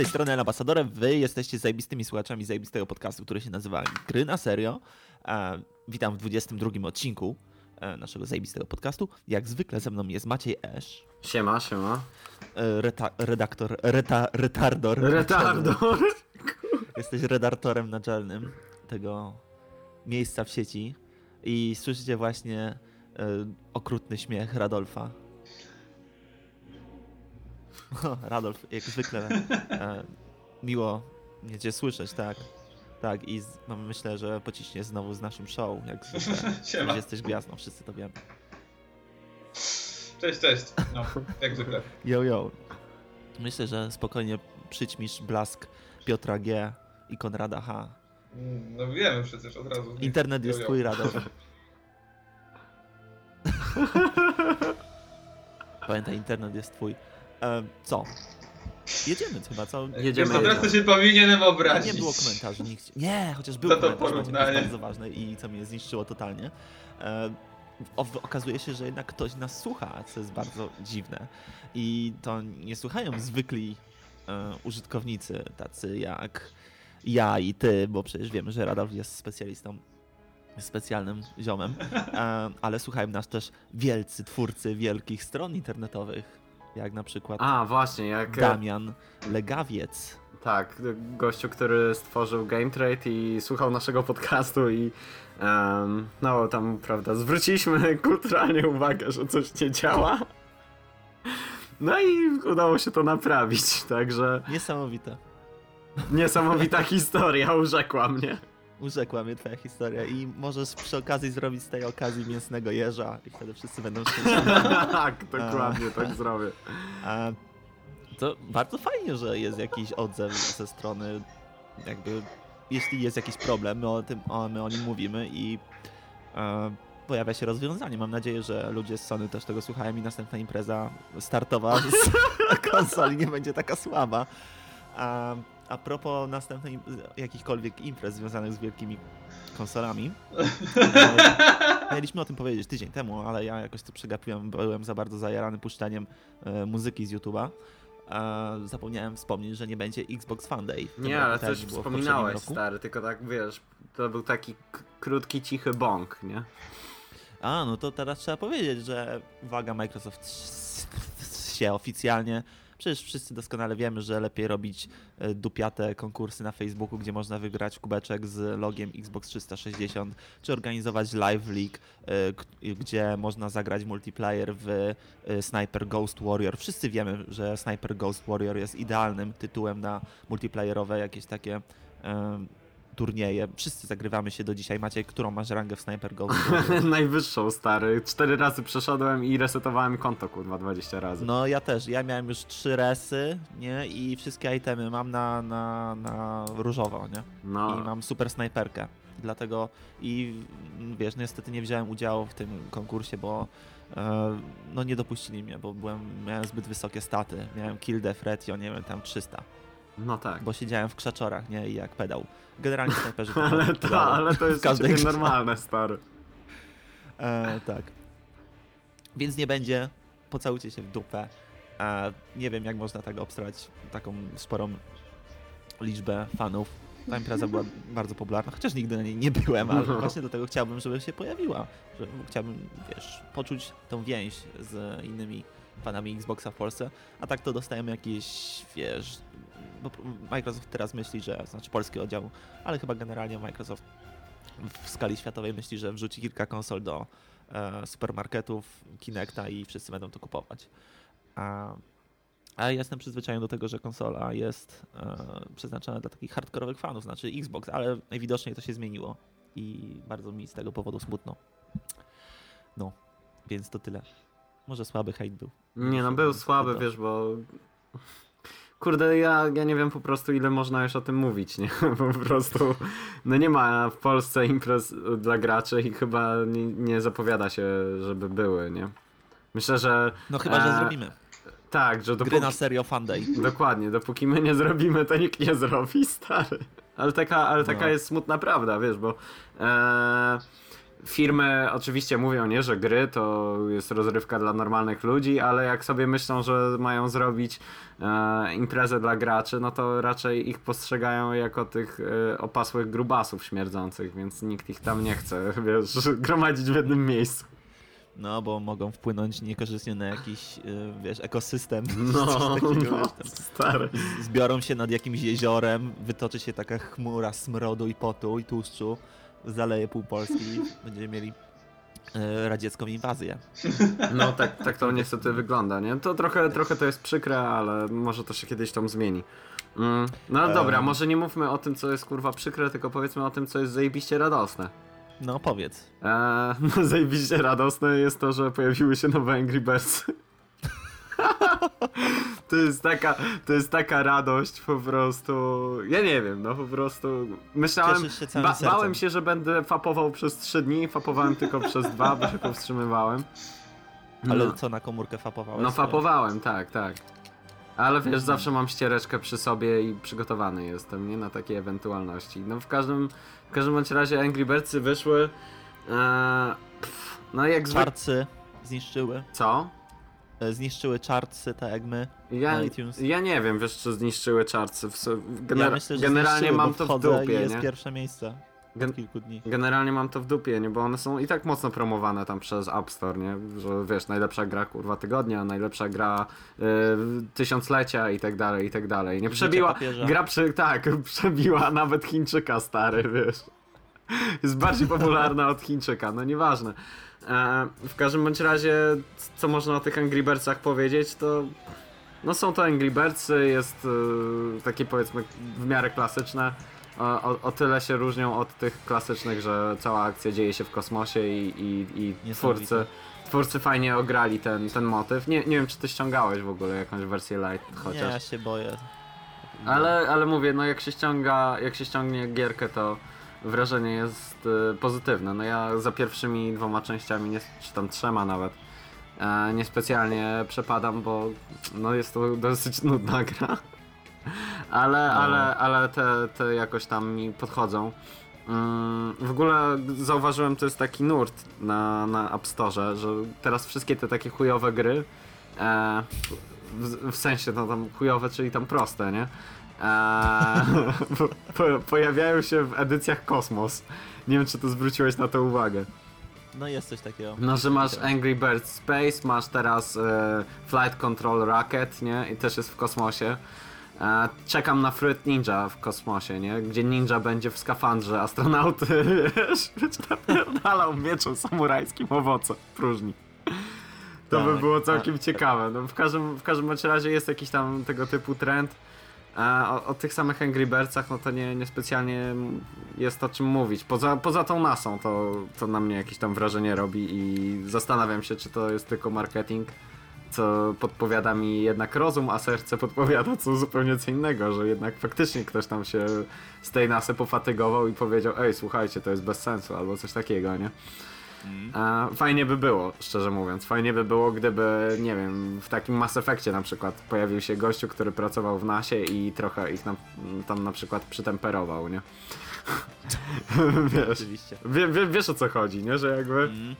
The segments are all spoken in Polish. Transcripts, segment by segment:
Tej strony Ambasadorem, wy jesteście zajebistymi słuchaczami zajebistego podcastu, który się nazywa Gry na Serio. E, witam w 22 odcinku e, naszego zajebistego podcastu. Jak zwykle ze mną jest Maciej Esz, Siema, siema. e, reta, redaktor, reta, retardor. Retardor. Jesteś redaktorem naczelnym tego miejsca w sieci i słyszycie właśnie okrutny śmiech Radolfa. Radolf, jak zwykle e, miło mnie cię słyszeć, tak. Tak, i z, no, myślę, że pociśnie znowu z naszym show, jak zwykle. Jesteś gwiazdą, wszyscy to wiemy. Cześć, cześć. No, jak zwykle. Yo, yo. Myślę, że spokojnie przyćmisz blask Piotra G. i Konrada H. No wiemy przecież od razu. Internet jest twój, Radolf. Pamiętaj, internet jest twój. E, co? Jedziemy chyba, co? Jedziemy. Wiesz, teraz to się powinienem obrazić. nie było komentarzy, nikt... Nie, chociaż był to komentarz, Maciek, to jest porównanie. bardzo ważne i co mnie zniszczyło totalnie. E, o, okazuje się, że jednak ktoś nas słucha, co jest bardzo dziwne. I to nie słuchają zwykli e, użytkownicy, tacy jak ja i ty, bo przecież wiemy, że Radolf jest specjalistą, specjalnym ziomem, e, ale słuchają nas też wielcy twórcy wielkich stron internetowych, jak na przykład A, właśnie, jak... Damian Legawiec. Tak, gościu, który stworzył Game Trade i słuchał naszego podcastu i em, no tam, prawda, zwróciliśmy kulturalnie uwagę, że coś nie działa. No i udało się to naprawić, także Niesamowite. niesamowita historia urzekła mnie. Urzekła mnie twoja historia i możesz przy okazji zrobić z tej okazji mięsnego jeża i wtedy wszyscy będą szczęśliwi. tak, dokładnie, tak zrobię. A to bardzo fajnie, że jest jakiś odzew ze strony jakby jeśli jest jakiś problem, my o tym o, my o nim mówimy i e, pojawia się rozwiązanie. Mam nadzieję, że ludzie z Sony też tego słuchają i następna impreza startowa z konsoli nie będzie taka słaba. A propos następnej jakichkolwiek imprez związanych z wielkimi konsolami, e, mieliśmy o tym powiedzieć tydzień temu, ale ja jakoś to przegapiłem, byłem za bardzo zajarany puszczaniem e, muzyki z YouTube'a. A zapomniałem wspomnieć, że nie będzie Xbox Fan Day. Nie, ale też wspominałeś, stary, tylko tak, wiesz, to był taki krótki, cichy bąk, nie? A, no to teraz trzeba powiedzieć, że uwaga, Microsoft się oficjalnie. Przecież wszyscy doskonale wiemy, że lepiej robić e, dupiate konkursy na Facebooku, gdzie można wygrać kubeczek z logiem Xbox 360, czy organizować Live League, e, gdzie można zagrać multiplayer w e, Sniper Ghost Warrior. Wszyscy wiemy, że Sniper Ghost Warrior jest idealnym tytułem na multiplayerowe jakieś takie turnieje. Wszyscy zagrywamy się do dzisiaj. Maciej, którą masz rangę w Sniper Warrior? Najwyższą, stary. Cztery razy przeszedłem i resetowałem konto, kurwa, 20 razy. No ja też, ja miałem już trzy resy, nie? I wszystkie itemy mam na, na, na różowo, nie? No, I mam super snajperkę. Dlatego i wiesz, niestety nie wziąłem udziału w tym konkursie, bo e, no nie dopuścili mnie, bo byłem, miałem zbyt wysokie staty. Miałem kill death ratio, nie wiem, tam 300, no tak. bo siedziałem w krzaczorach, nie? I jak pedał. Generalnie snajperzy to Ale, to, ale to jest każdej normalne, stary. E, tak. Więc nie będzie. Pocałujcie się w dupę. E, nie wiem, jak można tak obstrać taką sporą liczbę fanów. Ta impreza była bardzo popularna, chociaż nigdy na niej nie byłem, ale No. właśnie do tego chciałbym, żeby się pojawiła. Że chciałbym, wiesz, poczuć tą więź z innymi fanami Xboxa w Polsce. A tak to dostajemy jakieś, wiesz, bo Microsoft teraz myśli, że, znaczy polski oddział, ale chyba generalnie Microsoft w skali światowej myśli, że wrzuci kilka konsol do e, supermarketów, Kinecta i wszyscy będą to kupować. A, a ja jestem przyzwyczajony do tego, że konsola jest e, przeznaczona dla takich hardkorowych fanów, znaczy Xbox, ale najwidoczniej to się zmieniło i bardzo mi z tego powodu smutno. No, więc to tyle. Może słaby hejt był. Nie no, był słaby, wiesz, bo... Kurde, ja, ja nie wiem po prostu ile można już o tym mówić, nie? Po prostu, no nie ma w Polsce imprez dla graczy i chyba nie, nie zapowiada się, żeby były, nie? Myślę, że No chyba, że E, zrobimy. tak, że dopóki... Gry na serio Fun Day. Dokładnie, dopóki my nie zrobimy, to nikt nie zrobi, stary. Ale taka, ale taka No. jest smutna prawda, wiesz, bo e, firmy oczywiście mówią, nie, że gry to jest rozrywka dla normalnych ludzi, ale jak sobie myślą, że mają zrobić e, imprezę dla graczy, no to raczej ich postrzegają jako tych e, opasłych grubasów śmierdzących, więc nikt ich tam nie chce, wiesz, gromadzić w jednym miejscu. No, bo mogą wpłynąć niekorzystnie na jakiś, y, wiesz, ekosystem. No, takiego, no wiesz, stary. Zbiorą się nad jakimś jeziorem, wytoczy się taka chmura smrodu i potu i tłuszczu, zaleje pół Polski i będziemy mieli y, radziecką inwazję. No tak, tak to niestety wygląda, nie? To trochę, trochę to jest przykre, ale może to się kiedyś tam zmieni. Mm, no ale dobra, Em. może nie mówmy o tym, co jest kurwa przykre, tylko powiedzmy o tym, co jest zajebiście radosne. No, powiedz. Eee, no zajebiście radosne jest to, że pojawiły się nowe Angry Birds. to jest taka, to jest taka radość po prostu, ja nie wiem, no po prostu myślałem, Cieszysz się całym ba- sercem. bałem się, że będę fapował przez 3 dni, fapowałem tylko przez dwa, bo się powstrzymywałem. Ale No. co na komórkę fapowałeś? No fapowałem, tak, tak. Ale wiesz, zawsze mam ściereczkę przy sobie i przygotowany jestem, nie? Na takie ewentualności. No w każdym, w każdym bądź razie Angry Birdsy wyszły. Eee, pff, no jak zwykle. Czarcy zniszczyły. Co? E, Zniszczyły czarcy, tak jak my. Ja, Na iTunes. ja nie wiem, wiesz, czy zniszczyły gener- ja myślę, że generalnie mam to w wchodzę i dupie, jest nie? pierwsze miejsce Gen- kilku dni. Generalnie mam to w dupie, nie? Bo one są i tak mocno promowane tam przez App Store, nie? Że wiesz, najlepsza gra kurwa tygodnia, najlepsza gra y, tysiąclecia i tak dalej, i tak dalej. Nie przebiła. Gra przy, tak, przebiła nawet Chińczyka stary, wiesz. Jest bardziej popularna od Chińczyka, no nieważne. W każdym bądź razie, co można o tych Angry Birdsach powiedzieć, to no są to Angry Birdsy, jest y, takie powiedzmy w miarę klasyczne. O, o, tyle się różnią od tych klasycznych, że cała akcja dzieje się w kosmosie i, i, i twórcy, twórcy fajnie ograli ten, ten motyw. Nie, nie wiem, czy ty ściągałeś w ogóle jakąś wersję light Nie, chociaż. ja się boję. Ale, ale mówię, no jak się ściąga, jak się ściągnie gierkę, to wrażenie jest y, pozytywne. No ja za pierwszymi dwoma częściami, nie, czy tam trzema nawet, e, niespecjalnie przepadam, bo no jest to dosyć nudna gra. Ale, No. ale, ale te, te jakoś tam mi podchodzą. Mm, w ogóle zauważyłem, to jest taki nurt na, na App Store, że teraz wszystkie te takie chujowe gry, e, w, w sensie no tam chujowe, czyli tam proste, nie? Eee, po, po, pojawiają się w edycjach Kosmos. Nie wiem, czy to zwróciłeś na to uwagę. No jest coś takiego. No, że masz Angry Birds Space, masz teraz e, Flight Control Rocket, nie? I też jest w kosmosie. E, czekam na Fruit Ninja w kosmosie, nie? Gdzie ninja będzie w skafandrze astronauty, wiesz, będzie napierdalał mieczem samurajskim owoce próżni. To by Tak, było tak, całkiem tak. ciekawe. No, w każdym, w każdym razie jest jakiś tam tego typu trend. A o, o tych samych Angry Birdsach, no to nie, niespecjalnie jest o czym mówić. Poza, poza tą nasą to, to na mnie jakieś tam wrażenie robi i zastanawiam się, czy to jest tylko marketing, co podpowiada mi jednak rozum, a serce podpowiada co zupełnie co innego, że jednak faktycznie ktoś tam się z tej nasy pofatygował i powiedział, ej, słuchajcie, to jest bez sensu, albo coś takiego, nie? A, fajnie by było, szczerze mówiąc. Fajnie by było, gdyby, nie wiem, w takim Mass Effectie na przykład pojawił się gościu, który pracował w nasie i trochę ich nam, tam na przykład przytemperował, nie? wiesz, Oczywiście. wie, wie, wiesz o co chodzi, nie? Że jakby Mm.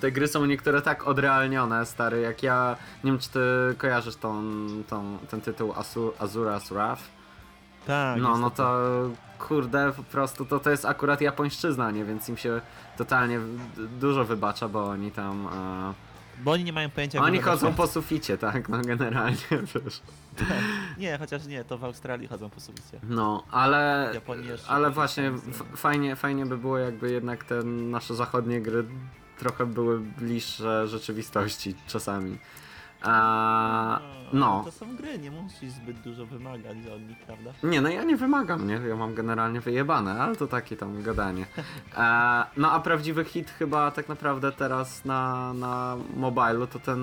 te gry są niektóre tak odrealnione, stary, jak ja, nie wiem czy ty kojarzysz tą, tą, ten tytuł Azura's Wrath? Tak, No, no niestety. to kurde, po prostu to, to jest akurat japońszczyzna, nie? Więc im się totalnie dużo wybacza, bo oni tam... E, Bo oni nie mają pojęcia oni chodzą po suficie, tak? No generalnie, wiesz. Nie, chociaż nie, to w Australii chodzą po suficie. No, ale... Ale właśnie fajnie, fajnie by było jakby jednak te nasze zachodnie gry trochę były bliższe rzeczywistości czasami. A, no. To są gry, nie musisz zbyt dużo wymagać od nich, prawda? Nie, no ja nie wymagam, nie? Ja mam generalnie wyjebane, ale to takie tam gadanie. E, no a prawdziwy hit chyba tak naprawdę teraz na, na mobilu to ten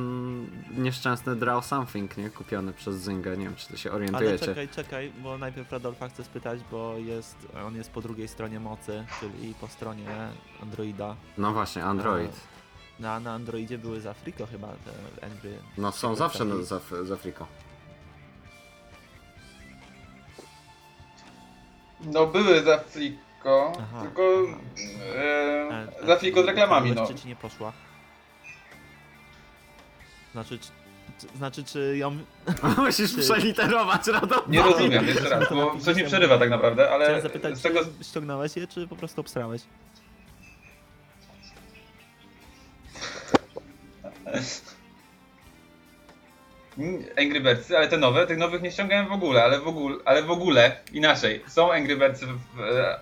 nieszczęsny Draw Something, nie? Kupiony przez Zynga, nie wiem czy to się Ale orientujecie. czekaj, czekaj, bo najpierw Radolfa chcę spytać, bo jest, on jest po drugiej stronie mocy, czyli po stronie Androida. No właśnie, Android. Na, na Androidzie były z Afriko chyba te Angry. No są zawsze na, z, Af- z Afriką. No były za. Tylko, Aha, tylko aha. e, E, za fliko z reklamami, no. Czy ci nie poszła? Znaczy, czy, czy, znaczy, czy ją... Musisz przeliterować Radom. Nie rozumiem, jeszcze raz, bo coś mi przerywa tak naprawdę, ale Chciałem zapytać, z tego... czy ściągnąłeś je, czy po prostu obsrałeś? Angry Birdsy, ale te nowe, tych nowych nie ściągałem w ogóle, ale w ogóle, ale w ogóle inaczej. Są Angry Birdsy, w, e,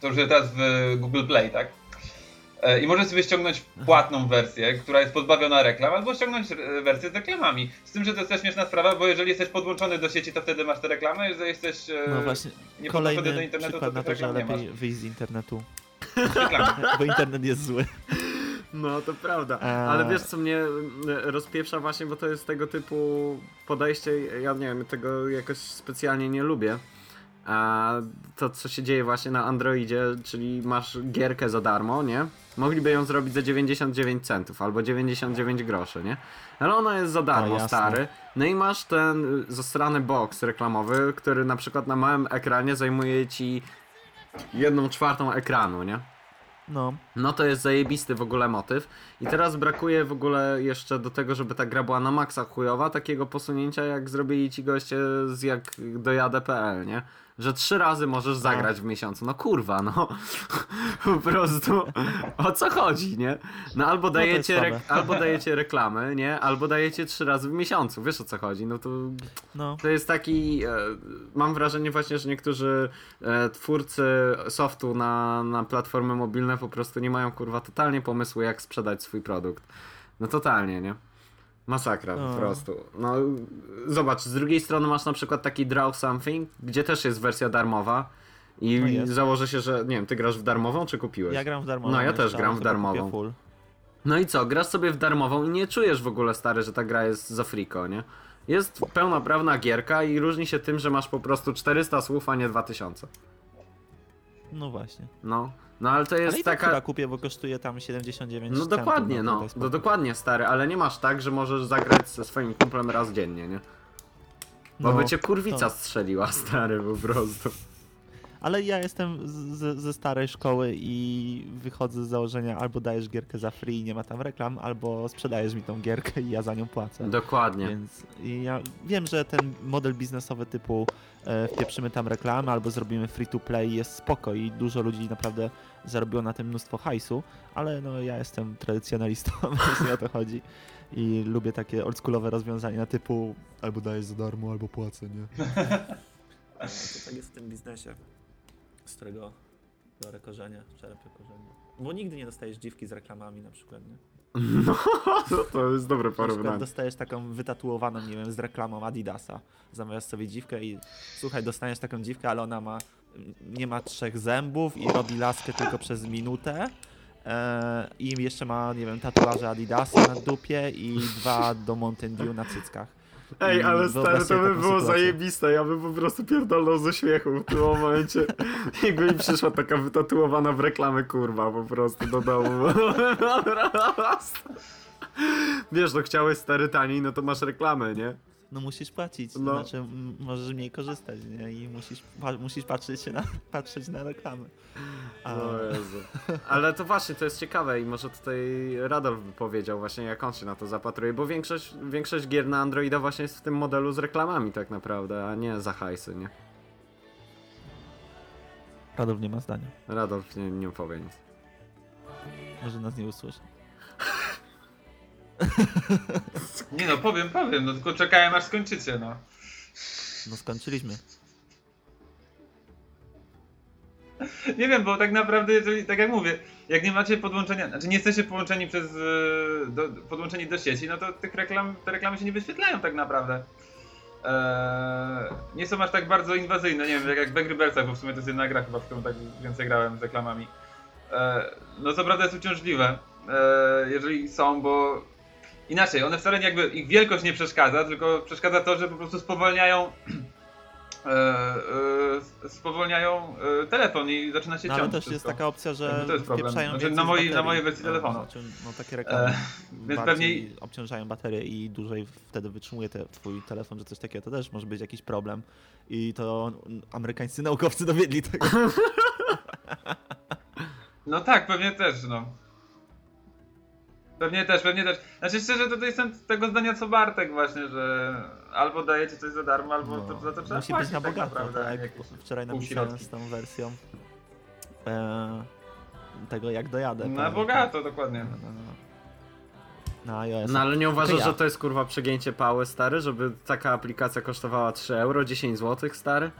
to już teraz w Google Play, tak? E, I możesz sobie ściągnąć płatną wersję, która jest pozbawiona reklam, albo ściągnąć e, wersję z reklamami. Z tym, że to jest też śmieszna sprawa, bo jeżeli jesteś podłączony do sieci, to wtedy masz te reklamy, jeżeli jesteś No właśnie, nie podłączony do internetu, to na to, że nie masz. lepiej wyjść z internetu, bo internet jest zły. No, to prawda. Eee. Ale wiesz, co mnie mm, rozpieprza właśnie, bo to jest tego typu podejście, ja nie wiem, tego jakoś specjalnie nie lubię. A to, co się dzieje właśnie na Androidzie, czyli masz gierkę za darmo, nie? Mogliby ją zrobić za 99 centów albo 99 groszy, nie? Ale ona jest za darmo, stary. No i masz ten zastrany box reklamowy, który na przykład na małym ekranie zajmuje ci jedną czwartą ekranu, nie? No, No to jest zajebisty w ogóle motyw. I teraz brakuje w ogóle jeszcze do tego, żeby ta gra była na maksa chujowa, takiego posunięcia jak zrobili ci goście z jak dojadę.pl, nie? Że trzy razy możesz zagrać w miesiącu. No kurwa, no. po prostu o co chodzi, nie? No albo jest dajecie, rek- albo dajecie reklamy, nie? Albo dajecie trzy razy w miesiącu. Wiesz o co chodzi? No to no. to jest taki, e, mam wrażenie właśnie, że niektórzy e, twórcy softu na, na platformy mobilne po prostu nie mają kurwa totalnie pomysłu jak sprzedać swój produkt. No totalnie, nie? Masakra No. po prostu. No zobacz, z drugiej strony masz na przykład taki Draw Something, gdzie też jest wersja darmowa i No jest. założę się, że nie wiem, ty grasz w darmową czy kupiłeś? Ja gram w darmową. No, ja też gram w darmową. No i co, grasz sobie w darmową i nie czujesz w ogóle stary, że ta gra jest za friko, nie? Jest pełnoprawna gierka i różni się tym, że masz po prostu 400 słów, a nie 2000. No właśnie. No, no ale to Ale jest i tak taka... chyba kupię, bo kosztuje tam 79 No centów, dokładnie, to no, jest no spoko. dokładnie stary, ale nie masz tak, że możesz zagrać ze swoim kumplem raz dziennie, nie? Bo No, by cię kurwica to- strzeliła, stary, po prostu. Ale ja jestem z- z, ze starej szkoły i wychodzę z założenia albo dajesz gierkę za free i nie ma tam reklam, albo sprzedajesz mi tą gierkę i ja za nią płacę. Dokładnie. Więc i ja wiem, że ten model biznesowy typu e, wpieprzymy tam reklamy albo zrobimy free to play jest spoko i dużo ludzi naprawdę zarobiło na tym mnóstwo hajsu, ale no ja jestem tradycjonalistą, jeśli o to chodzi. I lubię takie oldschoolowe rozwiązania typu albo dajesz za darmo, albo płacę, nie? to tak jest w tym biznesie, z którego biorę korzenie, czerpię korzenie. Bo nigdy nie dostajesz dziwki z reklamami na przykład, nie? No, to- to jest dobre porównanie. dostajesz taką wytatuowaną, nie wiem, z reklamą Adidasa. Zamawiasz sobie dziwkę i słuchaj, dostaniesz taką dziwkę, ale ona ma nie ma trzech zębów i robi laskę tylko przez minutę. E, I jeszcze ma, nie wiem, tatuaże Adidasa na dupie i dwa do Mountain Dew na cyckach. Ej, ale wyobraź stary, to by było sytuację. zajebiste, ja bym po prostu pierdolnął ze śmiechu w tym momencie. Jakby mi przyszła taka wytatuowana w reklamę kurwa po prostu do domu. Wiesz, no chciałeś stary taniej, no to masz reklamę, nie? No musisz płacić, No. znaczy m- możesz mniej korzystać, nie? I musisz, pa, musisz patrzeć się na, patrzeć na reklamy. A, O Jezu. Ale to właśnie, to jest ciekawe i może tutaj Radolf by powiedział właśnie jak on się na to zapatruje, bo większość, większość gier na Androida właśnie jest w tym modelu z reklamami tak naprawdę, a nie za hajsy, nie? Radów nie ma zdania. Radolf nie, nie powie nic. Może nas nie usłyszy. Nie no, powiem, powiem, no tylko czekałem aż skończycie, no. No skończyliśmy. Nie wiem, bo tak naprawdę, jeżeli, tak jak mówię, jak nie macie podłączenia, znaczy nie jesteście połączeni przez, e, do, podłączeni do sieci, no to tych reklam, te reklamy się nie wyświetlają tak naprawdę. Eee, nie są aż tak bardzo inwazyjne, nie wiem, jak, jak w Angry Birdsach, bo w sumie to jest jedna gra chyba, w którą tak więcej grałem z reklamami. Eee, no co prawda jest uciążliwe, eee, jeżeli są, bo inaczej, one wcale nie jakby, ich wielkość nie przeszkadza, tylko przeszkadza to, że po prostu spowalniają e, e, spowolniają e, telefon i zaczyna się No ale ciąć też jest wszystko. taka opcja, że to jest problem. Znaczy, na mojej- na mojej wersji No, telefonu. Znaczy, no takie reklamy E, więc bardziej pewnie- obciążają baterię i dłużej wtedy wytrzymuje te, twój telefon, że coś takiego to też może być jakiś problem. I to amerykańscy naukowcy dowiedli tego. No tak, pewnie też, no. Pewnie też, pewnie też. Znaczy szczerze, to jestem tego zdania co Bartek właśnie, że albo dajecie coś za darmo, albo to, za to trzeba Musi płacić być na tak bogato, naprawdę. tak? Wczoraj napisałem z tą wersją e, tego jak dojadę. Na tak? bogato, dokładnie. Na, na, na iOS. No ale nie uważasz, ja. że to jest kurwa przegięcie pały, stary? Żeby taka aplikacja kosztowała 3 euro, 10 zł, stary?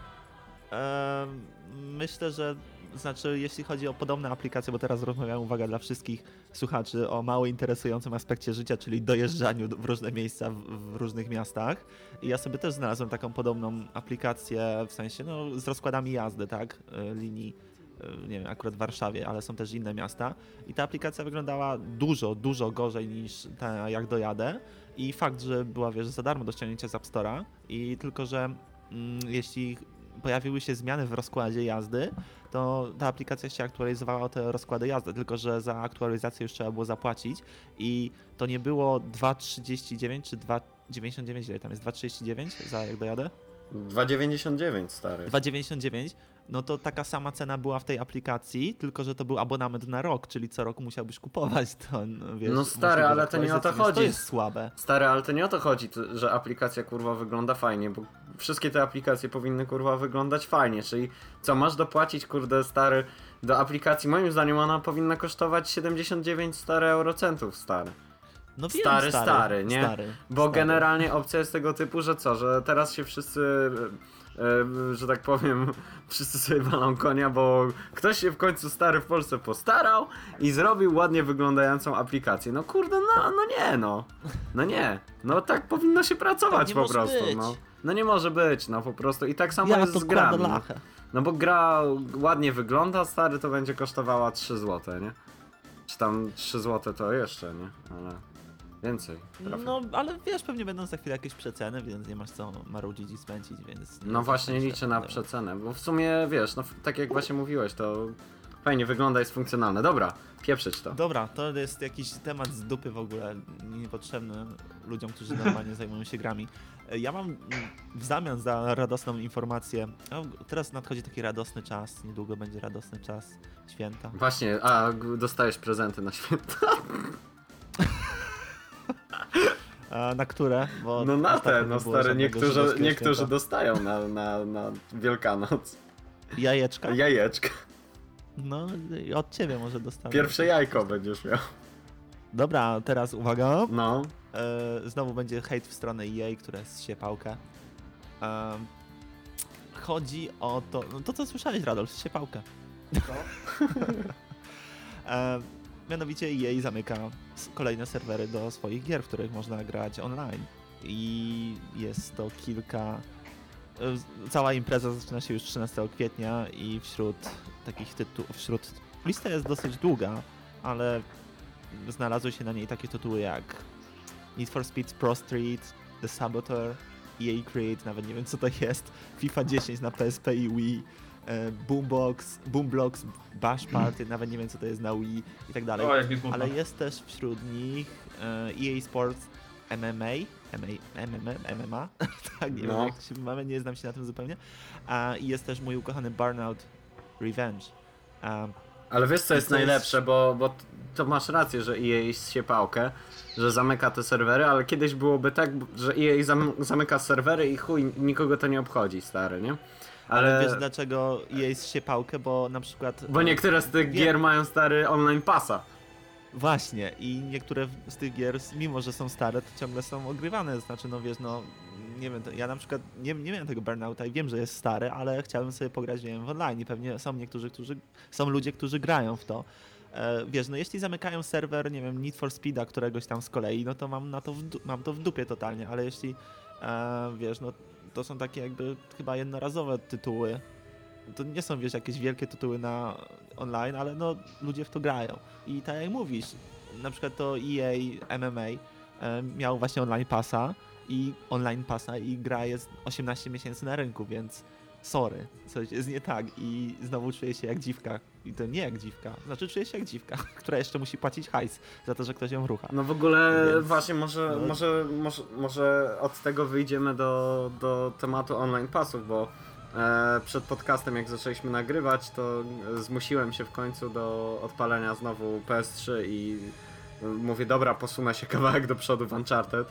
E, myślę, że znaczy, jeśli chodzi o podobne aplikacje, bo teraz rozmawiam, uwaga, dla wszystkich słuchaczy o mało interesującym aspekcie życia, czyli dojeżdżaniu do- w różne miejsca w, w różnych miastach. I ja sobie też znalazłem taką podobną aplikację, w sensie, no, z rozkładami jazdy, tak, e, linii, e, nie wiem, akurat w Warszawie, ale są też inne miasta. I ta aplikacja wyglądała dużo, dużo gorzej niż ta, jak dojadę. I fakt, że była, wiesz, za darmo do ściągnięcia z App Store'a i tylko, że mm, jeśli pojawiły się zmiany w rozkładzie jazdy, to ta aplikacja się aktualizowała o te rozkłady jazdy, tylko że za aktualizację już trzeba było zapłacić i to nie było 2,39 czy 2,99, ile tam jest, 2,39 za jak dojadę? 2,99, stary. 2,99, no to taka sama cena była w tej aplikacji, tylko że to był abonament na rok, czyli co roku musiałbyś kupować to, no, wiesz, No stary, ale to nie o to chodzi. To jest słabe. Stary, ale to nie o to chodzi, że aplikacja kurwa wygląda fajnie, bo wszystkie te aplikacje powinny kurwa wyglądać fajnie, czyli co, masz dopłacić kurde stary do aplikacji, moim zdaniem ona powinna kosztować 79 stare eurocentów, stary. No wiem, Stary, stary, stary, nie? Stary, Bo stary. generalnie opcja jest tego typu, że co, że teraz się wszyscy, że tak powiem, wszyscy sobie walą konia, bo ktoś się w końcu stary w Polsce postarał i zrobił ładnie wyglądającą aplikację. No kurde, no, no nie no. No nie. No tak powinno się pracować Tak po prostu, być. no. No nie może być, no po prostu. I tak samo Ja jest to z grami. lachę. No bo gra ładnie wygląda, stary, to będzie kosztowała 3 zł, nie? Czy tam 3 zł to jeszcze, nie? Ale więcej. trochę. No, ale wiesz, pewnie będą za chwilę jakieś przeceny, więc nie masz co marudzić i spędzić, więc... No właśnie liczę tak, na przecenę, bo w sumie wiesz, no tak jak właśnie mówiłeś, to fajnie wygląda, jest funkcjonalne. Dobra, pieprzyć to. Dobra, to jest jakiś temat z dupy w ogóle, niepotrzebny ludziom, którzy normalnie zajmują się grami. Ja mam w zamian za radosną informację, no, teraz nadchodzi taki radosny czas, niedługo będzie radosny czas, święta. Właśnie, a dostajesz prezenty na święta. A na które? Bo No na te, no stary, niektórzy, niektórzy święta. dostają na, na, na Wielkanoc. Jajeczka? Jajeczka. No, i od ciebie może dostanę. Pierwsze jajko będziesz miał. Dobra, teraz uwaga. No. E, znowu będzie hejt w stronę EA, która jest siepałkę. Em, chodzi o to, no to co słyszałeś Radolf, siepałkę. Em, mianowicie EA zamyka kolejne serwery do swoich gier, w których można grać online. I jest to kilka... e, Cała impreza zaczyna się już 13 kwietnia i wśród takich tytułów, wśród... Lista jest dosyć długa, ale znalazły się na niej takie tytuły jak Need for Speed Pro Street, The Saboteur, EA Create, nawet nie wiem co to jest, FIFA 10 na PSP i Wii, Boombox, Boomblocks, Bash Party, nawet nie wiem co to jest na Wii i tak dalej. O. Ale jest też wśród nich e, EA Sports MMA, MMA, MMA, tak, nie No. wiem jak to się wymawia, nie znam się na tym zupełnie. A, I jest też mój ukochany Burnout Revenge. Ale wiesz co jest najlepsze, bo, bo to masz rację, że EA siepałkę, że zamyka te serwery, ale kiedyś byłoby tak, że EA zam zamyka serwery i chuj, nikogo to nie obchodzi, stary, nie? Ale... Ale, wiesz dlaczego EA jest siepałkę, bo na przykład... bo e, niektóre z tych gier mają stary online pasa. Właśnie. I niektóre z tych gier, mimo że są stare, to ciągle są ogrywane, znaczy no wiesz, no nie wiem, ja na przykład nie, nie miałem tego Burnouta i wiem, że jest stary, ale chciałbym sobie pograć, nie wiem, w online. I pewnie są niektórzy, którzy, są ludzie, którzy grają w to. E, wiesz, no jeśli zamykają serwer, nie wiem, Need for Speeda któregoś tam z kolei, no to mam na to w, mam to w dupie totalnie, ale jeśli, e, wiesz, no to są takie jakby chyba jednorazowe tytuły, to nie są, wiesz, jakieś wielkie tytuły na online, ale no ludzie w to grają. I tak jak mówisz, na przykład to EA MMA e, miał właśnie online pasa i online pasa i gra jest 18 miesięcy na rynku, więc sorry, coś jest nie tak i znowu czuję się jak dziwka. I to nie jak dziwka, znaczy czuję się jak dziwka, która jeszcze musi płacić hajs za to, że ktoś ją rucha. No w ogóle Więc- właśnie może, no. może, może, może od tego wyjdziemy do, do tematu online pasów, bo e, przed podcastem, jak zaczęliśmy nagrywać, to zmusiłem się w końcu do odpalenia znowu PS3 i mówię, dobra, posunę się kawałek do przodu w Uncharted.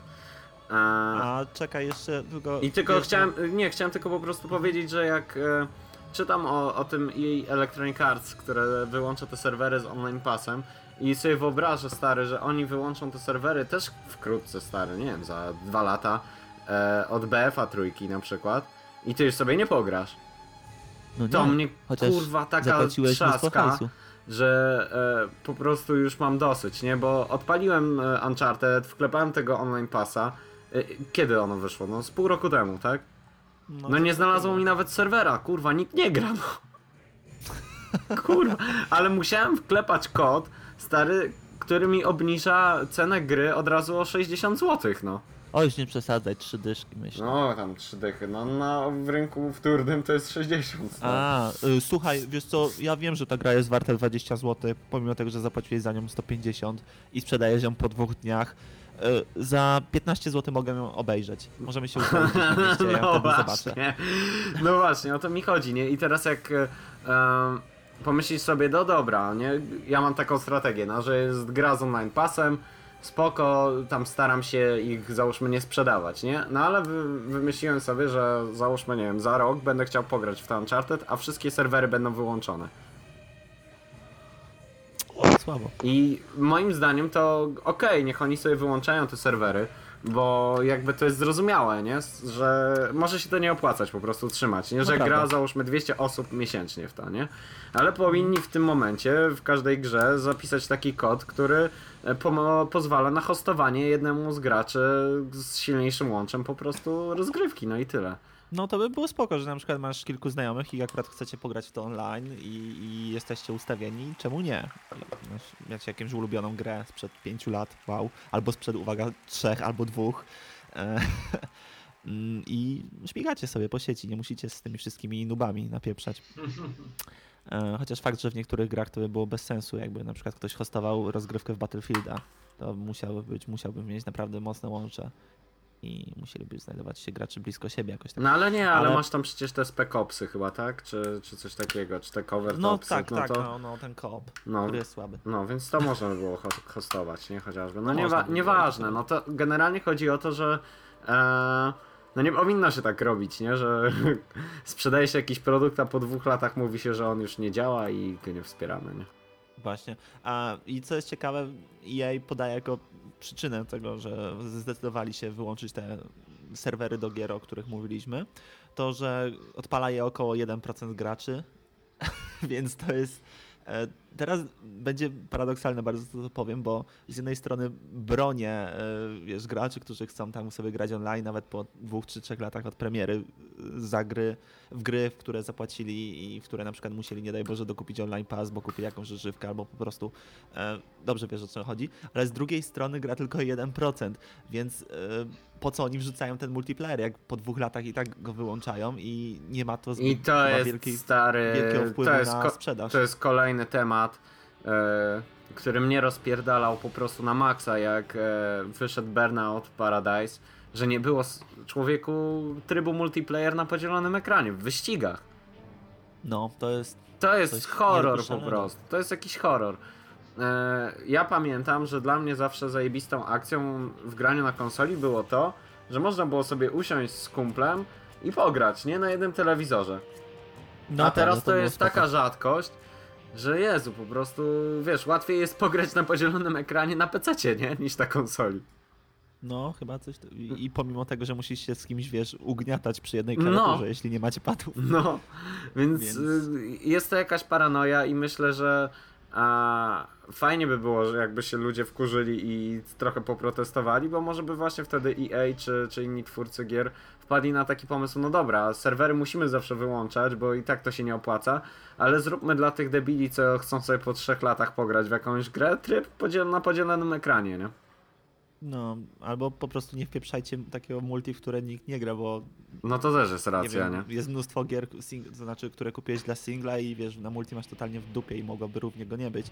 E, A czekaj jeszcze tylko... I tylko wiesz, chciałem, nie, chciałem tylko po prostu powiedzieć, że jak e, czytam o, o tym jej Electronic Arts, które wyłącza te serwery z online passem i sobie wyobrażę, stary, że oni wyłączą te serwery też wkrótce, stary, nie wiem, za dwa lata e, od BFA trójki na przykład i ty już sobie nie pograsz. no To nie, mnie kurwa taka trzaska, że e, po prostu już mam dosyć, nie? Bo odpaliłem e, Uncharted, wklepałem tego online passa. E, kiedy ono wyszło? No z pół roku temu, tak? No nie znalazło mi nawet serwera, kurwa, nikt nie gra, no. Kurwa, ale musiałem wklepać kod, stary, który mi obniża cenę gry od razu o 60 zł, no. O, już nie przesadzaj, trzy dyszki myślę. No, tam trzy dychy, no na, w rynku wtórnym to jest 60. No. A, y, słuchaj, wiesz co, ja wiem, że ta gra jest warta 20 zł, pomimo tego, że zapłaciłeś za nią 150 i sprzedajesz ją po dwóch dniach. Y, za 15 zł mogę ją obejrzeć. Możemy się na mieście, ja no wtedy zobaczę. właśnie, no właśnie, o to mi chodzi, nie? I teraz jak e, em, pomyślisz sobie, no dobra, nie? Ja mam taką strategię, no, że jest gra z online passem, spoko, tam staram się ich załóżmy nie sprzedawać, nie? No ale wy, wymyśliłem sobie, że załóżmy, nie wiem, za rok będę chciał pograć w to Uncharted, a wszystkie serwery będą wyłączone. Słabo. I moim zdaniem to okej, niech oni sobie wyłączają te serwery, bo jakby to jest zrozumiałe, nie? Że może się to nie opłacać po prostu trzymać, nie? No Że prawda. gra załóżmy 200 osób miesięcznie w to, nie? Ale powinni w tym momencie w każdej grze zapisać taki kod, który e, pomo- pozwala na hostowanie jednemu z graczy z silniejszym łączem po prostu rozgrywki, no i tyle. No to by było spoko, że na przykład masz kilku znajomych i akurat chcecie pograć w to online i, i jesteście ustawieni, czemu nie? Macie jakąś ulubioną grę sprzed pięciu lat, wow, albo sprzed, uwaga, trzech albo dwóch. E, mm, i śmigacie sobie po sieci, nie musicie z tymi wszystkimi nubami napieprzać. E, Chociaż fakt, że w niektórych grach to by było bez sensu, jakby na przykład ktoś hostował rozgrywkę w Battlefielda, to musiałby być, musiałby mieć naprawdę mocne łącze i musieliby znajdować się gracze blisko siebie jakoś tak. No ale nie, ale, Ale- masz tam przecież te spec opsy chyba, tak? Czy, czy coś takiego, czy te cover No topsy, tak, no tak, to... no, no ten koop, No, który jest słaby. no, więc to można by było hos- hostować, nie? Chociażby. No, No, by było, nieważne, to- no to generalnie chodzi o to, że e, no nie powinno się tak robić, nie? Że sprzedaje się jakiś produkt, a po dwóch latach mówi się, że on już nie działa i go nie wspieramy, nie? Właśnie. A, I co jest ciekawe, EA podaje jako przyczynę tego, że zdecydowali się wyłączyć te serwery do gier, o których mówiliśmy, to, że odpala je około 1% graczy, więc to jest... e, Teraz będzie paradoksalne bardzo to, powiem, bo z jednej strony bronię e, wiesz, graczy, którzy chcą tam sobie grać online nawet po dwóch czy trzech latach od premiery e, za gry, w gry, w które zapłacili i w które na przykład musieli, nie daj Boże, dokupić online pass, bo kupili jakąś żywkę albo po prostu dobrze wiesz o co chodzi, ale z drugiej strony gra tylko 1%, więc po co oni wrzucają ten multiplayer, jak po dwóch latach i tak go wyłączają i nie ma to zbyt I to jest wielkiej, stary, wielkiego wpływu to jest, na sprzedaż. to jest kolejny temat, e, który mnie rozpierdalał po prostu na maksa, jak e, wyszedł Burnout Paradise, że nie było człowieku trybu multiplayer na podzielonym ekranie, w wyścigach. No, to jest To jest horror po niedopuszczalnego. prostu. To jest jakiś horror. E, ja pamiętam, że dla mnie zawsze zajebistą akcją w graniu na konsoli było to, że można było sobie usiąść z kumplem i pograć, nie? Na jednym telewizorze. no A tak, teraz no to, było jest taka rzadkość, że Jezu, po prostu, wiesz, łatwiej jest pograć na podzielonym ekranie na PC, nie? Niż na konsoli. No, chyba coś. To... I, I pomimo tego, że musisz się z kimś, wiesz, ugniatać przy jednej No. klawiaturze, jeśli nie macie padów. No, więc, Więc- y, jest to jakaś paranoja i myślę, że a, fajnie by było, że jakby się ludzie wkurzyli i trochę poprotestowali, bo może by właśnie wtedy EA czy, czy inni twórcy gier wpadli na taki pomysł, no dobra, serwery musimy zawsze wyłączać, bo i tak to się nie opłaca, ale zróbmy dla tych debili, co chcą sobie po trzech latach pograć w jakąś grę, tryb podziel na podzielonym ekranie, nie? No, albo po prostu nie wpieprzajcie takiego multi, w które nikt nie gra, bo No to też jest nie racja, nie? wiem, jest mnóstwo gier, sing- to znaczy, które kupiłeś dla singla i wiesz, na multi masz totalnie w dupie i mogłoby równie go nie być,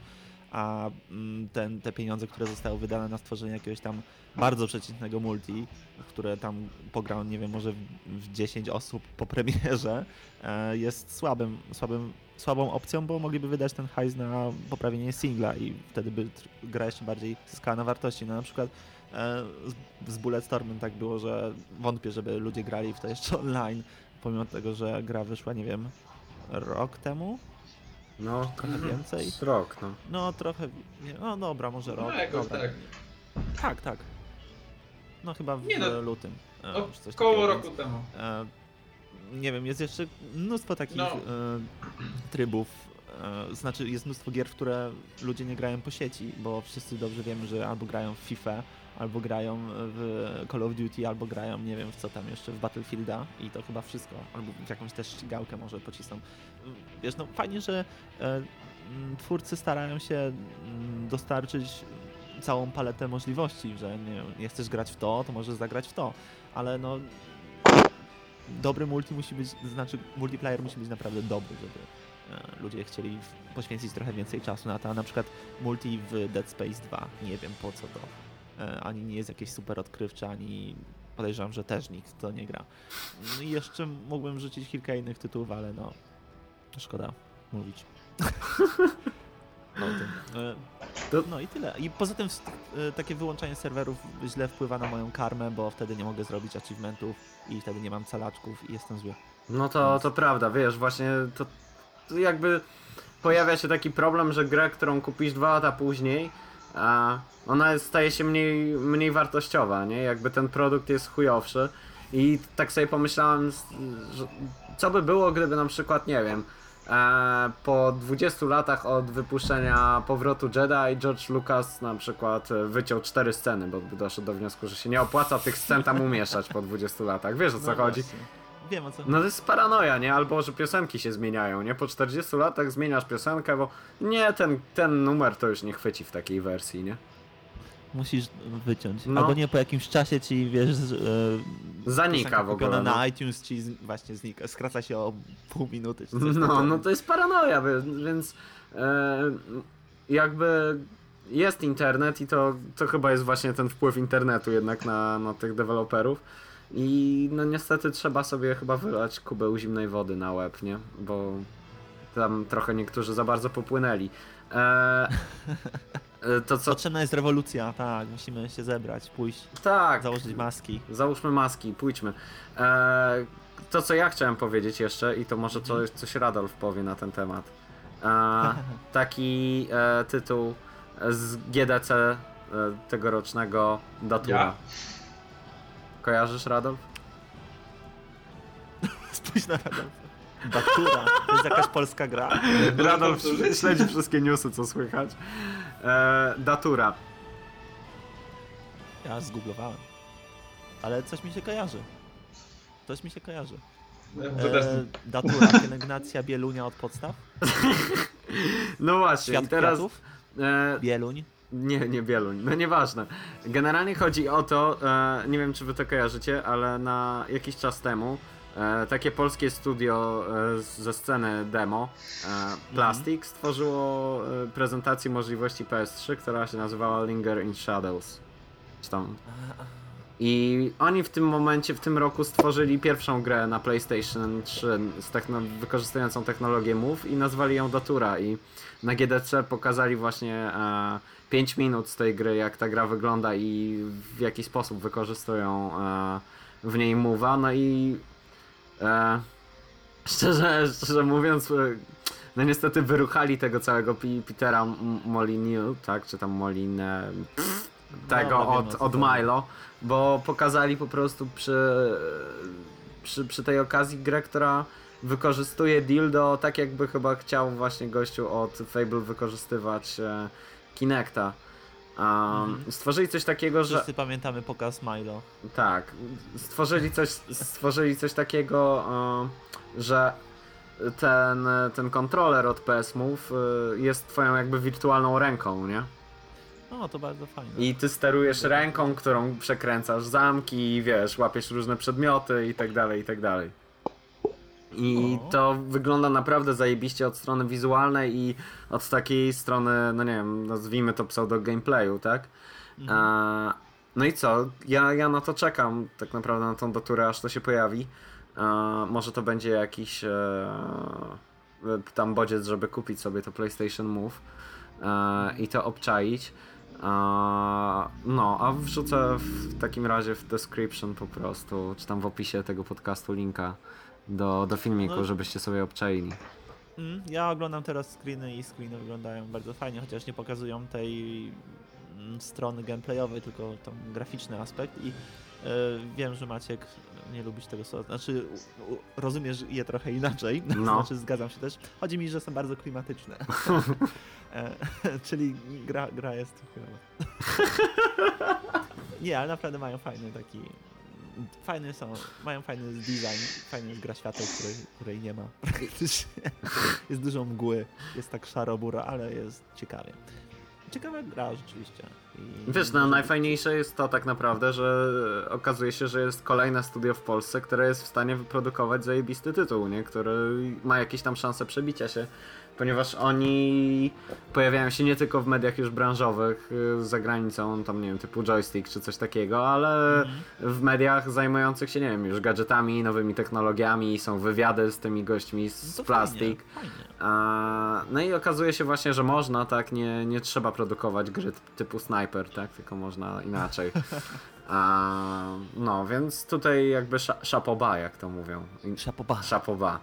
a mm, ten, te pieniądze, które zostały wydane na stworzenie jakiegoś tam bardzo przeciętnego multi, które tam pograł, nie wiem, może w, w 10 osób po premierze, e, jest słabym, słabym, słabą opcją, bo mogliby wydać ten hajs na poprawienie singla i wtedy by gra jeszcze bardziej zyskała na wartości. No na przykład z, z Bulletstormem tak było, że wątpię, żeby ludzie grali w to jeszcze online, pomimo tego, że gra wyszła, nie wiem, rok temu? No, Trochę więcej? z rok, no. No trochę, nie, no dobra, może rok. No jakoś dobra. tak. Tak, tak. No chyba w Nie no, lutym. e, No, coś koło takiego, roku więc, temu. e, nie wiem, jest jeszcze mnóstwo takich No. e, trybów. E, znaczy, jest mnóstwo gier, w które ludzie nie grają po sieci, bo wszyscy dobrze wiemy, że albo grają w FIFA, albo grają w Call of Duty, albo grają, nie wiem w co tam jeszcze, w Battlefielda i to chyba wszystko. Albo jakąś też ścigałkę może pocisną. Wiesz, no fajnie, że e, m, twórcy starają się m, dostarczyć całą paletę możliwości, że nie, nie chcesz grać w to, to możesz zagrać w to, ale no dobry multi musi być, znaczy multiplayer musi być naprawdę dobry, żeby e, ludzie chcieli poświęcić trochę więcej czasu na to, a na przykład multi w Dead Space 2, nie wiem po co to, e, ani nie jest jakieś super odkrywcze, ani podejrzewam, że też nikt to nie gra. No i jeszcze mógłbym rzucić kilka innych tytułów, ale no szkoda mówić. No. E, To- no i tyle. I poza tym e, takie wyłączanie serwerów źle wpływa na moją karmę, bo wtedy nie mogę zrobić achievementów i wtedy nie mam calaczków i jestem zły. No to, to prawda, wiesz, właśnie to, to jakby pojawia się taki problem, że grę, którą kupisz dwa lata później, a ona jest, staje się mniej, mniej wartościowa, nie? Jakby ten produkt jest chujowszy. I tak sobie pomyślałem, że co by było, gdyby na przykład, nie wiem, e, po 20 latach od wypuszczenia powrotu Jedi George Lucas na przykład e, wyciął cztery sceny, bo doszedł do wniosku, że się nie opłaca tych scen tam umieszczać po 20 latach. Wiesz o co No chodzi? właśnie. Wiem o co No to jest paranoja, nie? Albo, że piosenki się zmieniają, nie? Po 40 latach zmieniasz piosenkę, bo nie, ten, ten numer to już nie chwyci w takiej wersji, nie? Musisz wyciąć. No. Albo nie, po jakimś czasie ci, wiesz, e, Zanika w ogóle, no. na iTunes ci z, właśnie znika, skraca się o pół minuty czy coś No, takiego. no to jest paranoja, więc e, jakby jest internet i to, to chyba jest właśnie ten wpływ internetu jednak na, na tych deweloperów. I no niestety trzeba sobie chyba wylać kubeł zimnej wody na łeb, nie? Bo tam trochę niektórzy za bardzo popłynęli. E, e, to co? Potrzebna jest rewolucja, tak, musimy się zebrać, pójść, Tak, założyć maski. Załóżmy maski, pójdźmy. Eee, to, co ja chciałem powiedzieć jeszcze, i to może Mhm. coś, coś Radolf powie na ten temat. Eee, taki e, tytuł z GDC e, tegorocznego Datura. Ja. Kojarzysz, Radolf? Spójrz na Radolfa. Datura, to jest jakaś polska gra. Radolf śledzi wszystkie newsy, co słychać. Eee, Datura. Ja zgooglowałem. Ale coś mi się kojarzy. Coś mi się kojarzy. E, datura, pielęgnacja Bielunia od podstaw. No właśnie, Świat i teraz... kwiatów, E, Bieluń. Nie, nie Bieluń, no nieważne. Generalnie chodzi o to, e, nie wiem czy wy to kojarzycie, ale na jakiś czas temu e, takie polskie studio e, ze sceny demo, e, Plastic, stworzyło e, prezentację możliwości PS3, która się nazywała Linger in Shadows. Czy tam. I oni w tym momencie, w tym roku stworzyli pierwszą grę na PlayStation 3 z techno- wykorzystującą technologię Move i nazwali ją Datura i na GDC pokazali właśnie e, 5 minut z tej gry, jak ta gra wygląda i w jaki sposób wykorzystują e, w niej Move'a, no i e, szczerze, szczerze mówiąc, e, no niestety wyruchali tego całego Petera M- Molyneux, tak, czy tam Molinę, tego Dobra, wiem, o od, od. Milo, bo pokazali po prostu przy, przy, przy tej okazji grę, która wykorzystuje dildo tak jakby chyba chciał właśnie gościu od Fable wykorzystywać e, Kinecta. Um. Stworzyli coś takiego, że Wszyscy pamiętamy pokaz Milo. tak, stworzyli coś, stworzyli coś takiego, e, że ten, ten kontroler od PS Move e, jest twoją jakby wirtualną ręką, nie? No, to bardzo fajne. I ty sterujesz ręką, którą przekręcasz zamki, wiesz, łapiesz różne przedmioty i tak dalej, i tak dalej. I O. to wygląda naprawdę zajebiście od strony wizualnej i od takiej strony, no nie wiem, nazwijmy to pseudo gameplayu, tak? Mhm. E, no i co? Ja, ja na to czekam, tak naprawdę na tą daturę, aż to się pojawi. E, może to będzie jakiś e, tam bodziec, żeby kupić sobie to PlayStation Move e, i to obczaić. E, no, a wrzucę w takim razie w description po prostu, czy tam w opisie tego podcastu linka do, do filmiku, No. żebyście sobie obczaili. Mm, Ja oglądam teraz screeny i screeny wyglądają bardzo fajnie, chociaż nie pokazują tej mm, strony gameplayowej, tylko tam graficzny aspekt i e, wiem, że Maciek nie lubisz tego słowa, znaczy u, u, rozumiesz je trochę inaczej, No. znaczy zgadzam się też. Chodzi mi, że są bardzo klimatyczne. E, Czyli gra, gra jest chujowa. Nie, ale naprawdę mają fajny taki. Fajny są, mają fajny design, fajny gra świateł, której, której nie ma. Jest dużo mgły, jest tak szaro-buro, ale jest ciekawie. Ciekawa gra rzeczywiście. I Wiesz, no najfajniejsze jest to tak naprawdę, że okazuje się, że jest kolejne studio w Polsce, które jest w stanie wyprodukować zajebisty tytuł, nie? Który ma jakieś tam szanse przebicia się, ponieważ oni pojawiają się nie tylko w mediach już branżowych y, za granicą, tam nie wiem, typu joystick czy coś takiego, ale w mediach zajmujących się, nie wiem, już gadżetami, nowymi technologiami, są wywiady z tymi gośćmi z No plastik. Fajnie, fajnie. A, no i okazuje się właśnie, że można, tak, nie, nie trzeba produkować gry typu sniper, tak, tylko można inaczej. A, no, więc tutaj jakby sza- szapoba, jak to mówią. Szapoba. Szapoba.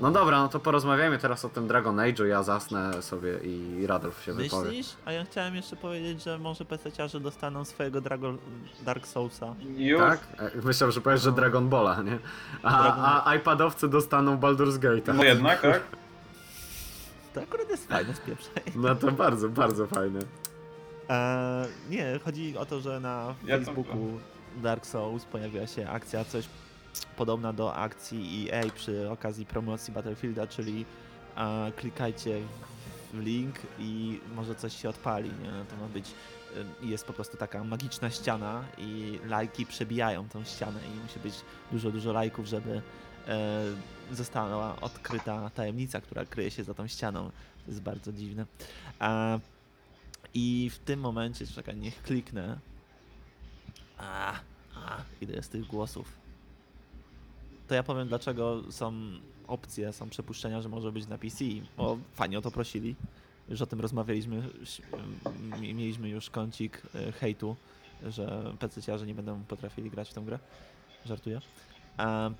No dobra, no to porozmawiajmy teraz o tym Dragon Age'u, ja zasnę sobie i Radolf się wypowie. Myślisz? A ja chciałem jeszcze powiedzieć, że może PC-ciarze dostaną swojego Dragon, Dark Soulsa. Już. Tak? E, Myślałem, że powiesz, że Dragon Balla, nie? A, Dragon- a iPadowcy dostaną Baldur's Gate'a. No jednak, tak? To akurat jest fajne z pierwszej. No to bardzo, bardzo fajne. Eee, nie, chodzi o to, że na Ja Facebooku Dark Souls pojawiła się akcja coś podobna do akcji EA przy okazji promocji Battlefielda, czyli e, klikajcie w, link i może coś się odpali, nie? To ma być e, jest po prostu taka magiczna ściana i lajki przebijają tą ścianę i musi być dużo, dużo lajków, żeby e, została odkryta tajemnica, która kryje się za tą ścianą. To jest bardzo dziwne. E, i w tym momencie, czekaj, niech kliknę. A, a, ile jest tych głosów? To ja powiem, dlaczego są opcje, są przepuszczenia, że może być na PC, bo fajnie o to prosili. Już o tym rozmawialiśmy, mieliśmy już kącik e, hejtu, że PC-ciarze nie będą potrafili grać w tę grę. Żartuję. E,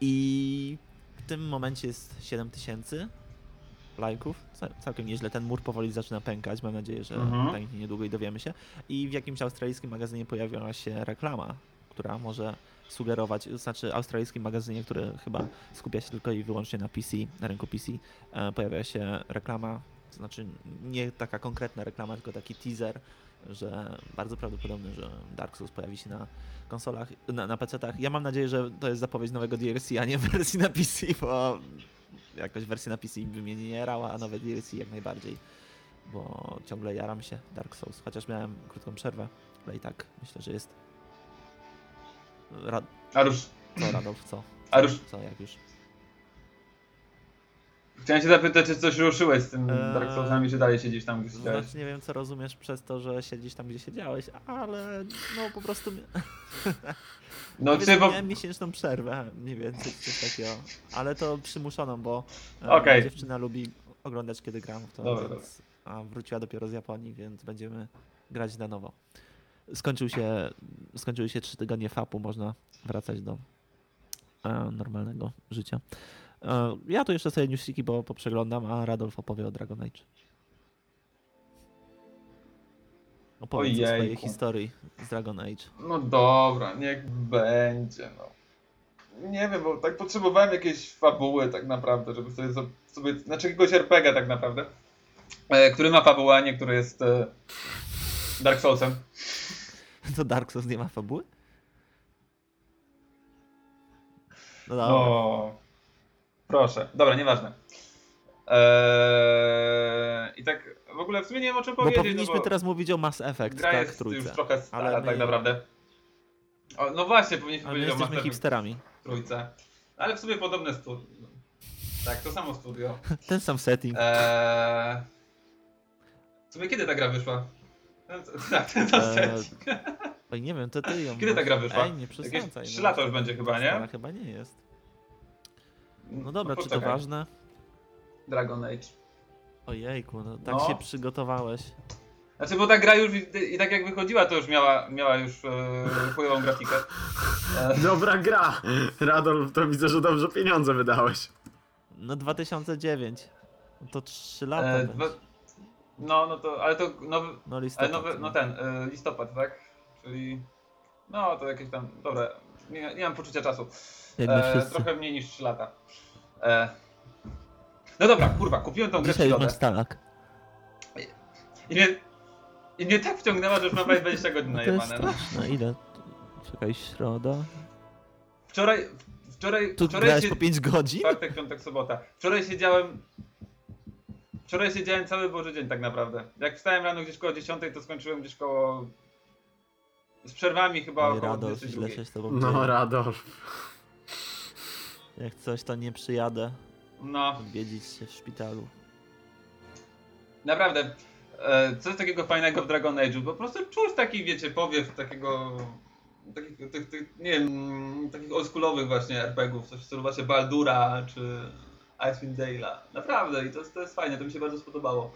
I w tym momencie jest 7000 lajków. Ca- Całkiem nieźle. Ten mur powoli zaczyna pękać. Mam nadzieję, że Mhm. pęknie niedługo i dowiemy się. I w jakimś australijskim magazynie pojawiła się reklama, która może sugerować, znaczy australijskim magazynie, który chyba skupia się tylko i wyłącznie na PC, na rynku PC, e, pojawia się reklama, to znaczy nie taka konkretna reklama, tylko taki teaser, że bardzo prawdopodobne, że Dark Souls pojawi się na konsolach, na, na PC-tach. Ja mam nadzieję, że to jest zapowiedź nowego DLC, a nie wersji na PC, bo jakoś wersja na PC by mnie nie jarała, a nowe DLC jak najbardziej, bo ciągle jaram się Dark Souls, chociaż miałem krótką przerwę, ale i tak myślę, że jest Ra- Arusz, co Radolf, co? Arusz, Co, jak już? chciałem się zapytać, czy coś ruszyłeś z tym Eee, Dark Soulsami, czy dalej siedzisz tam, gdzie siedziałeś? Znaczy nie wiem, co rozumiesz przez to, że siedzisz tam, gdzie siedziałeś, ale no po prostu... No czy bo... Miałem miesięczną przerwę, mniej więcej, coś takiego. Ale to przymuszoną, bo e, Okej. dziewczyna lubi oglądać, kiedy gram w to, Dobra, więc, a wróciła dopiero z Japonii, więc będziemy grać na nowo. Skończył się, skończyły się trzy tygodnie fapu, można wracać do e, normalnego życia. E, ja tu jeszcze sobie newsiki, bo poprzeglądam, a Radolf opowie o Dragon Age. Opowiedz o swojej historii z Dragon Age. No dobra, niech będzie, no. Nie wiem, bo tak potrzebowałem jakiejś fabuły tak naprawdę, żeby sobie, sobie znaczy jakiegoś RPG tak naprawdę, e, który ma fabułę, a nie który jest Dark Soulsem. To Dark Souls nie ma fabuły? No dobra. No, proszę. Dobra, nieważne. Eee, I tak w ogóle w sumie nie wiem o czym Bo powiedzieć. powinniśmy no bo teraz mówić o Mass Effect, gra tak, jest trójce. już trochę stara Ale my- tak naprawdę. O, no właśnie, powinniśmy Ale my powiedzieć o Mass Effect hipsterami. trójce. Ale w sumie podobne studio. Tak, to samo studio. Ten sam setting. Eee... W sumie kiedy ta gra wyszła? Tak, ten Eee, set. Oj, nie wiem, to ty ją... Kiedy ta gra wyszła? Ej, nie przesadzaj. Jakieś no. trzy lata już będzie chyba, nie? Stara chyba nie jest. No dobra, czy to ważne? Dragon Age. Ojejku, no tak No. się przygotowałeś. Znaczy, bo ta gra już i, tak jak wychodziła, to już miała, miała już e, grafikę. E, Dobra gra! Radolf, to widzę, że dobrze pieniądze wydałeś. No 2009. No To 3 lata e, dwa, no, no to, ale to nowy, No ale listopad. nowy, no ten, e, listopad, tak? Czyli, no to jakieś tam, dobra, nie, nie mam poczucia czasu. Jak my E, wszyscy. trochę mniej niż 3 lata. E, no dobra, kurwa, kupiłem tą grę w Dzisiaj już środę. masz stalak. I mnie, I mnie tak wciągnęła, że już mam prawie 20 godzin No to jest najebane. No. straszne. Ile? Czekaj, środa. Wczoraj, wczoraj, Tu wczoraj grałeś się... po 5 godzin? Czwartek, piątek, sobota. Wczoraj siedziałem... Wczoraj siedziałem cały Boży dzień tak naprawdę. Jak wstałem rano gdzieś koło 10, to skończyłem gdzieś koło... Z przerwami chyba Oj, około Radolf, 22. źle się z tobą No. Radolf. Jak coś, to nie przyjadę No, odwiedzić się w szpitalu. naprawdę. E, co jest takiego fajnego w Dragon Age'u? Po prostu czuć taki, wiecie, powiew takiego... Takich, tych, tych, nie wiem, takich oldschoolowych właśnie RPGów, coś w stylu właśnie Baldura czy Icewind Dale'a. Naprawdę i to, jest- to jest fajne, to mi się bardzo spodobało.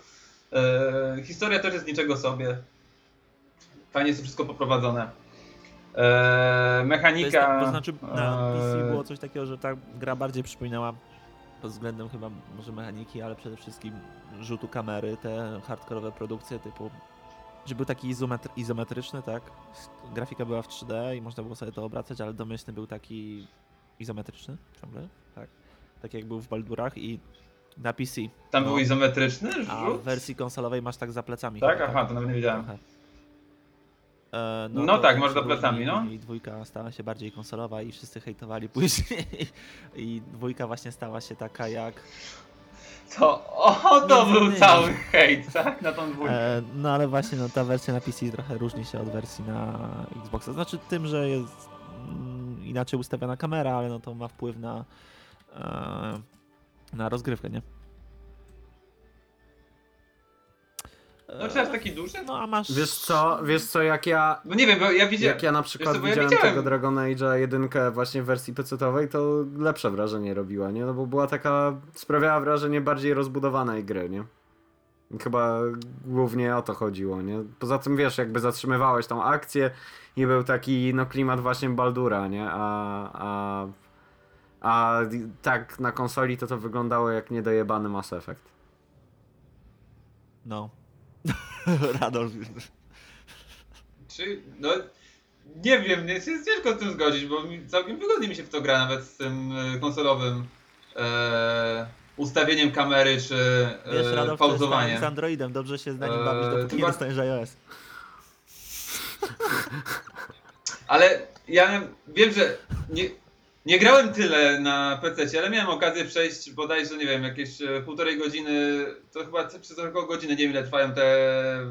E, historia też jest niczego sobie. Fajnie jest to wszystko poprowadzone. E, To, mechanika... tak- to znaczy na PC e, było coś takiego, że ta gra bardziej przypominała pod względem chyba może mechaniki, ale przede wszystkim rzutu kamery, te hardkorowe produkcje typu że był taki izometr, izometryczny, tak? Grafika była w 3D i można było sobie to obracać, ale domyślny był taki izometryczny ciągle, tak? Tak jak był w Baldurach i na PC. Tam no. był izometryczny A rzut? w wersji konsolowej masz tak za plecami. Tak? chyba, Aha, to nawet nie wiedziałem. E, No to tak, się masz za plecami, no. I dwójka stała się bardziej konsolowa i wszyscy hejtowali później. I dwójka właśnie stała się taka jak... To, o, to był cały hejt, tak? Na tą dwójkę. E, no ale właśnie no, ta wersja na PC trochę różni się od wersji na Xboxa. Znaczy tym, że jest mm, inaczej ustawiona kamera, ale no to ma wpływ na, na rozgrywkę, nie? No czy aż taki duży? No a masz... Wiesz co, wiesz co, jak ja No nie wiem, bo ja widziałem... Jak ja na przykład co, ja widziałem, widziałem- tego Dragon Age'a jedynkę właśnie w wersji PC-owej, to lepsze wrażenie robiła, nie? No bo była taka, sprawiała wrażenie bardziej rozbudowanej gry, nie? I Chyba głównie o to chodziło, nie? Poza tym wiesz, jakby zatrzymywałeś tą akcję i był taki, no klimat właśnie Baldura, nie? A, a, a tak na konsoli to to wyglądało jak niedojebany Mass Effect. No. Radolf. Czy, no... Nie wiem, nie, jest ciężko z tym zgodzić, bo mi, całkiem wygodnie mi się w to gra, nawet z tym e, konsolowym e, ustawieniem kamery, czy e, Wiesz, Radolf pauzowaniem. z Androidem, dobrze się na nim Eee, bawisz, dopóki to nie ma- dostaniesz iOS. Ale ja wiem, że nie, nie grałem tyle na PC, ale miałem okazję przejść bodajże, nie wiem, jakieś e, półtorej godziny, to chyba przez około godziny, nie wiem ile trwają te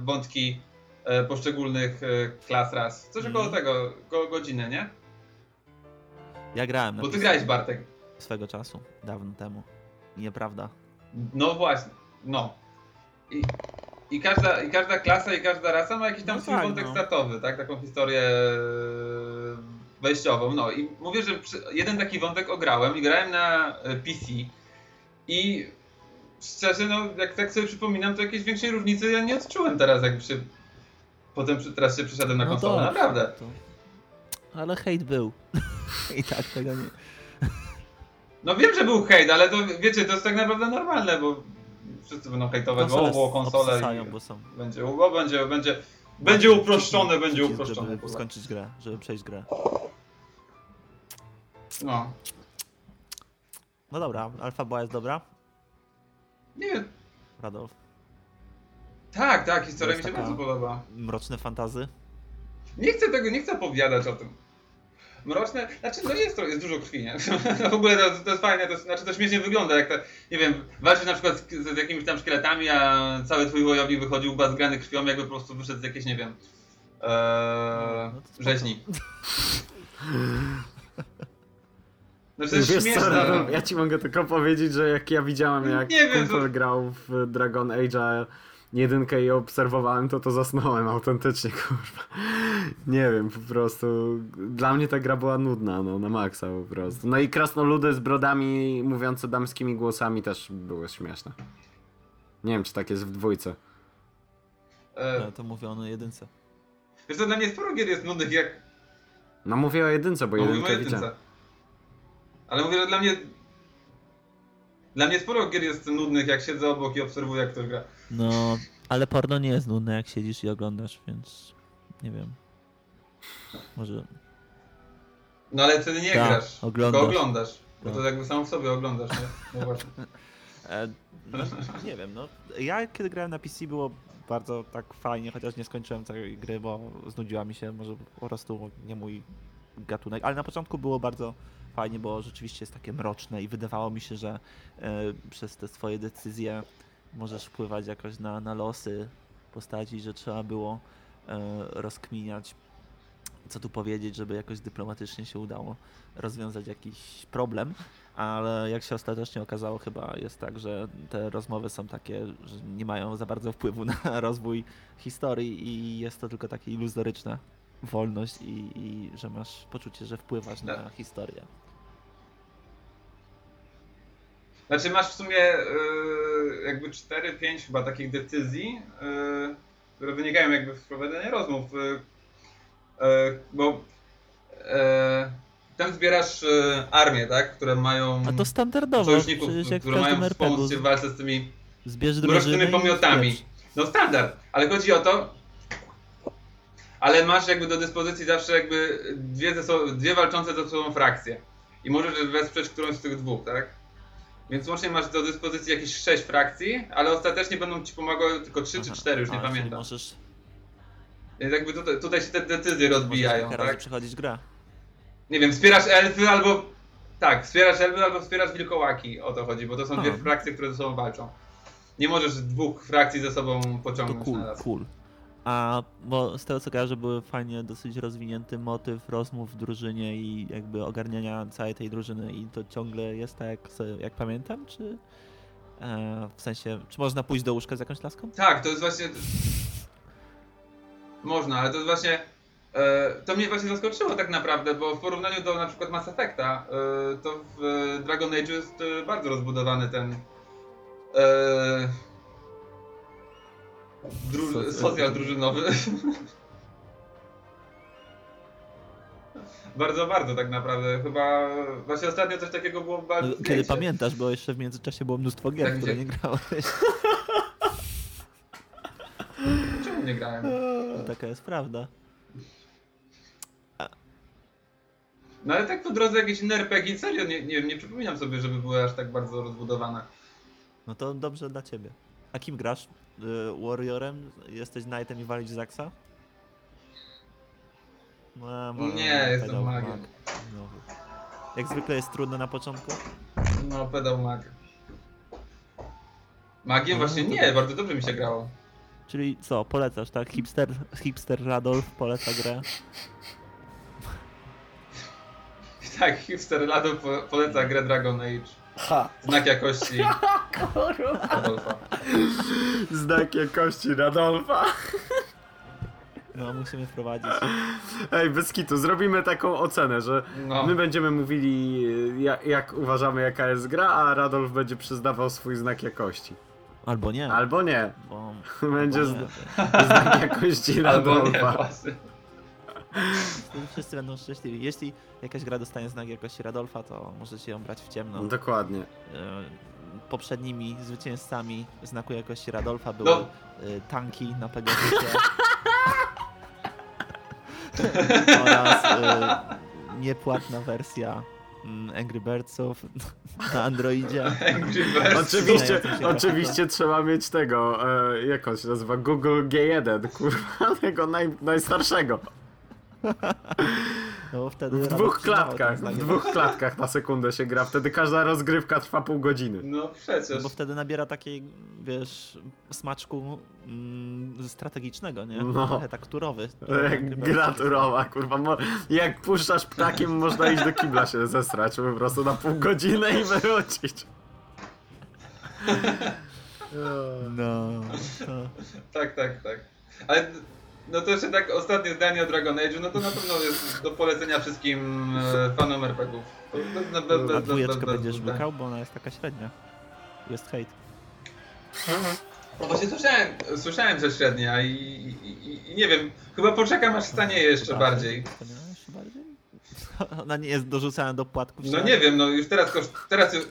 wątki e, poszczególnych e, klas ras. Coś Mhm. około tego, około godziny, nie? Ja grałem Bo ty grałeś Bartek. swego czasu, dawno temu. Nieprawda. No właśnie, no. I, i, każda, I każda klasa i każda rasa ma jakiś tam No swój tak, wątek no. startowy, tak? Taką historię wejściową. No i mówię, że jeden taki wątek ograłem i grałem na e, PC i szczerze, no jak tak sobie przypominam, to jakiejś większej różnicy ja nie odczułem teraz, jak się potem teraz się przeszedłem na No konsolę, naprawdę. To... Ale hejt był. I tak tego nie. No wiem, że był hejt, ale to wiecie, to jest tak naprawdę normalne, bo wszyscy będą hejtować, bo było konsole i... bo są. Będzie, bo będzie, będzie, będzie uproszczone, będzie uproszczone. Żeby skończyć grę, żeby przejść grę. No. No dobra, Alfa była jest dobra? Nie wiem. Radolf. Tak, tak, historia To mi się taka- bardzo podoba. Mroczne fantazy? Nie chcę tego, nie chcę opowiadać o tym. Mroczne, znaczy no jest to, jest dużo krwi, nie? w ogóle to, to jest fajne, to, znaczy to śmiesznie wygląda, jak to, nie wiem, walczysz na przykład z, z jakimiś tam szkieletami, a cały twój wojownik wychodził bazgrany krwią, jakby po prostu wyszedł z jakiejś, nie wiem, ee, No to spoko. rzeźni. No to jest Wiesz co, śmieszne. Radolf, ja ci mogę tylko powiedzieć, że jak ja widziałem, jak Nie wiem, to- grał w Dragon Age'a jedynkę i obserwowałem, to to zasnąłem autentycznie, kurwa. Nie wiem, po prostu dla mnie ta gra była nudna, no, na maksa po prostu. No i krasnoludy z brodami mówiące damskimi głosami też były śmieszne. Nie wiem, czy tak jest w dwójce. E, Ja to mówię o jedynce. wiesz co, dla mnie sporo gier jest nudnych jak... No mówię o jedynce, bo No, jedynkę widziałem. Ale mówię, że dla mnie... Dla mnie sporo gier jest nudnych, jak siedzę obok i obserwuję, jak ktoś gra. No, ale porno nie jest nudne, jak siedzisz i oglądasz, więc nie wiem. Może. No ale wtedy nie Tak, grasz, oglądasz. tylko oglądasz. Bo to Tak. jakby sam w sobie oglądasz, nie? No właśnie. E, no, nie wiem, no. Ja kiedy grałem na PC było bardzo tak fajnie, chociaż nie skończyłem całej gry, bo znudziła mi się, może po prostu nie mój gatunek, ale na początku było bardzo fajnie, bo rzeczywiście jest takie mroczne i wydawało mi się, że e, przez te swoje decyzje możesz wpływać jakoś na, na losy postaci, że trzeba było e, rozkminiać, co tu powiedzieć, żeby jakoś dyplomatycznie się udało rozwiązać jakiś problem. Ale jak się ostatecznie okazało, chyba jest tak, że te rozmowy są takie, że nie mają za bardzo wpływu na rozwój historii i jest to tylko takie iluzoryczna wolność i, i że masz poczucie, że wpływasz na Tak. historię. Znaczy masz w sumie yy, jakby 4-5 chyba takich decyzji, yy, które wynikają jakby z prowadzenia rozmów. Yy, bo tam zbierasz armię, tak? Które mają A to standardowo, sojuszników, które mają RPG. wspomóc cię w walce z tymi mrocznymi pomiotami. No standard, ale chodzi o to, ale masz jakby do dyspozycji zawsze jakby dwie, dwie walczące ze sobą frakcje. I możesz wesprzeć którąś z tych dwóch, tak? Więc łącznie masz do dyspozycji jakieś sześć frakcji, ale ostatecznie będą ci pomagały tylko trzy czy Aha. cztery, już nie czyli pamiętam. Możesz, Więc jakby tutaj, tutaj się te decyzje rozbijają, możesz kilka razy tak? przechodzić grę. Nie wiem, wspierasz elfy albo... Tak, wspierasz elfy albo wspierasz wilkołaki, o to chodzi, bo to są dwie frakcje, które ze sobą walczą. Nie możesz dwóch frakcji ze sobą To pociągnąć cool, na raz. cool. A bo z tego co kojarzę, były fajnie dosyć rozwinięty motyw rozmów w drużynie i jakby ogarniania całej tej drużyny i to ciągle jest tak, jak, jak pamiętam, czy e, w sensie, czy można pójść do łóżka z jakąś laską? Tak, to jest właśnie. Można, ale to jest właśnie. E, to mnie właśnie zaskoczyło tak naprawdę, bo w porównaniu do na przykład Mass Effecta, e, to w Dragon Age jest e, bardzo rozbudowany ten. Dru, Socjal- socjal drużynowy. bardzo, bardzo tak naprawdę. Chyba właśnie ostatnio coś takiego było No, bardzo. kiedy pamiętasz, bo jeszcze w międzyczasie było mnóstwo gier, Tak, które nie grałeś. Czemu nie grałem? No, taka jest prawda. No ale tak po drodze jakieś inne RPG, serio, nie, nie, nie przypominam sobie, żeby były aż tak bardzo rozbudowane. No to dobrze dla ciebie. A kim grasz? Y, Warriorem? Jesteś Knightem i walić Zaxa? No, Nie, jestem pedał, magiem. mag. Znowu. Jak zwykle jest trudno na początku. No, pedał mag. Magiem No, właśnie to nie, tak. bardzo dobrze mi się grało. Czyli co, polecasz, tak? Hipster, hipster Radolf poleca grę. Tak, hipster Lado po, poleca grę Dragon Age. Ha! Znak jakości Adolfa. Znak jakości Radolfa. No, musimy wprowadzić. Ej, bez kitu, zrobimy taką ocenę, że No, my będziemy mówili jak, jak uważamy jaka jest gra, a Radolf będzie przyznawał swój znak jakości. Albo nie. Albo nie. Bo, Będzie albo nie. Znak jakości albo nie, Radolfa. Wtedy Wszyscy będą szczęśliwi. Jeśli jakaś gra dostanie znak jakości Radolfa, to możecie ją brać w ciemno. Dokładnie. E, poprzednimi zwycięzcami znaku jakości Radolfa były No. e, tanki na Pegasusie oraz e, niepłatna wersja mm, Angry Birdsów na Androidzie. Angry Birds. Oczywiście, oczywiście trzeba mieć tego, e, jak on się nazywa, Google G1, kurwa, tego naj, najstarszego. No, wtedy W dwóch klatkach, w dwóch klatkach na sekundę się gra, wtedy każda rozgrywka trwa pół godziny. No No przecież. bo wtedy nabiera takiej, wiesz, smaczku mm, strategicznego, nie? No. Trochę tak turowy. Jak gra turowa, kurwa, jak puszczasz ptakiem, można iść do kibla się zesrać po prostu na pół godziny i wrócić. No. To... Tak, tak, tak. Ale no to jeszcze tak ostatnie zdanie o Dragon Age, no to na pewno jest do polecenia wszystkim e, fanom RPGów. To bez- bez- bez- bez- A bez- dwójeczkę będziesz łykał, bo ona jest taka średnia. Jest hejt. No właśnie słyszałem, słyszałem że średnia i, i, i, nie wiem, chyba poczekam aż stanie jeszcze Tak, bardziej. Bardziej? Ona nie jest dorzucana do płatków. No nie wiem, no już teraz koszt, teraz już...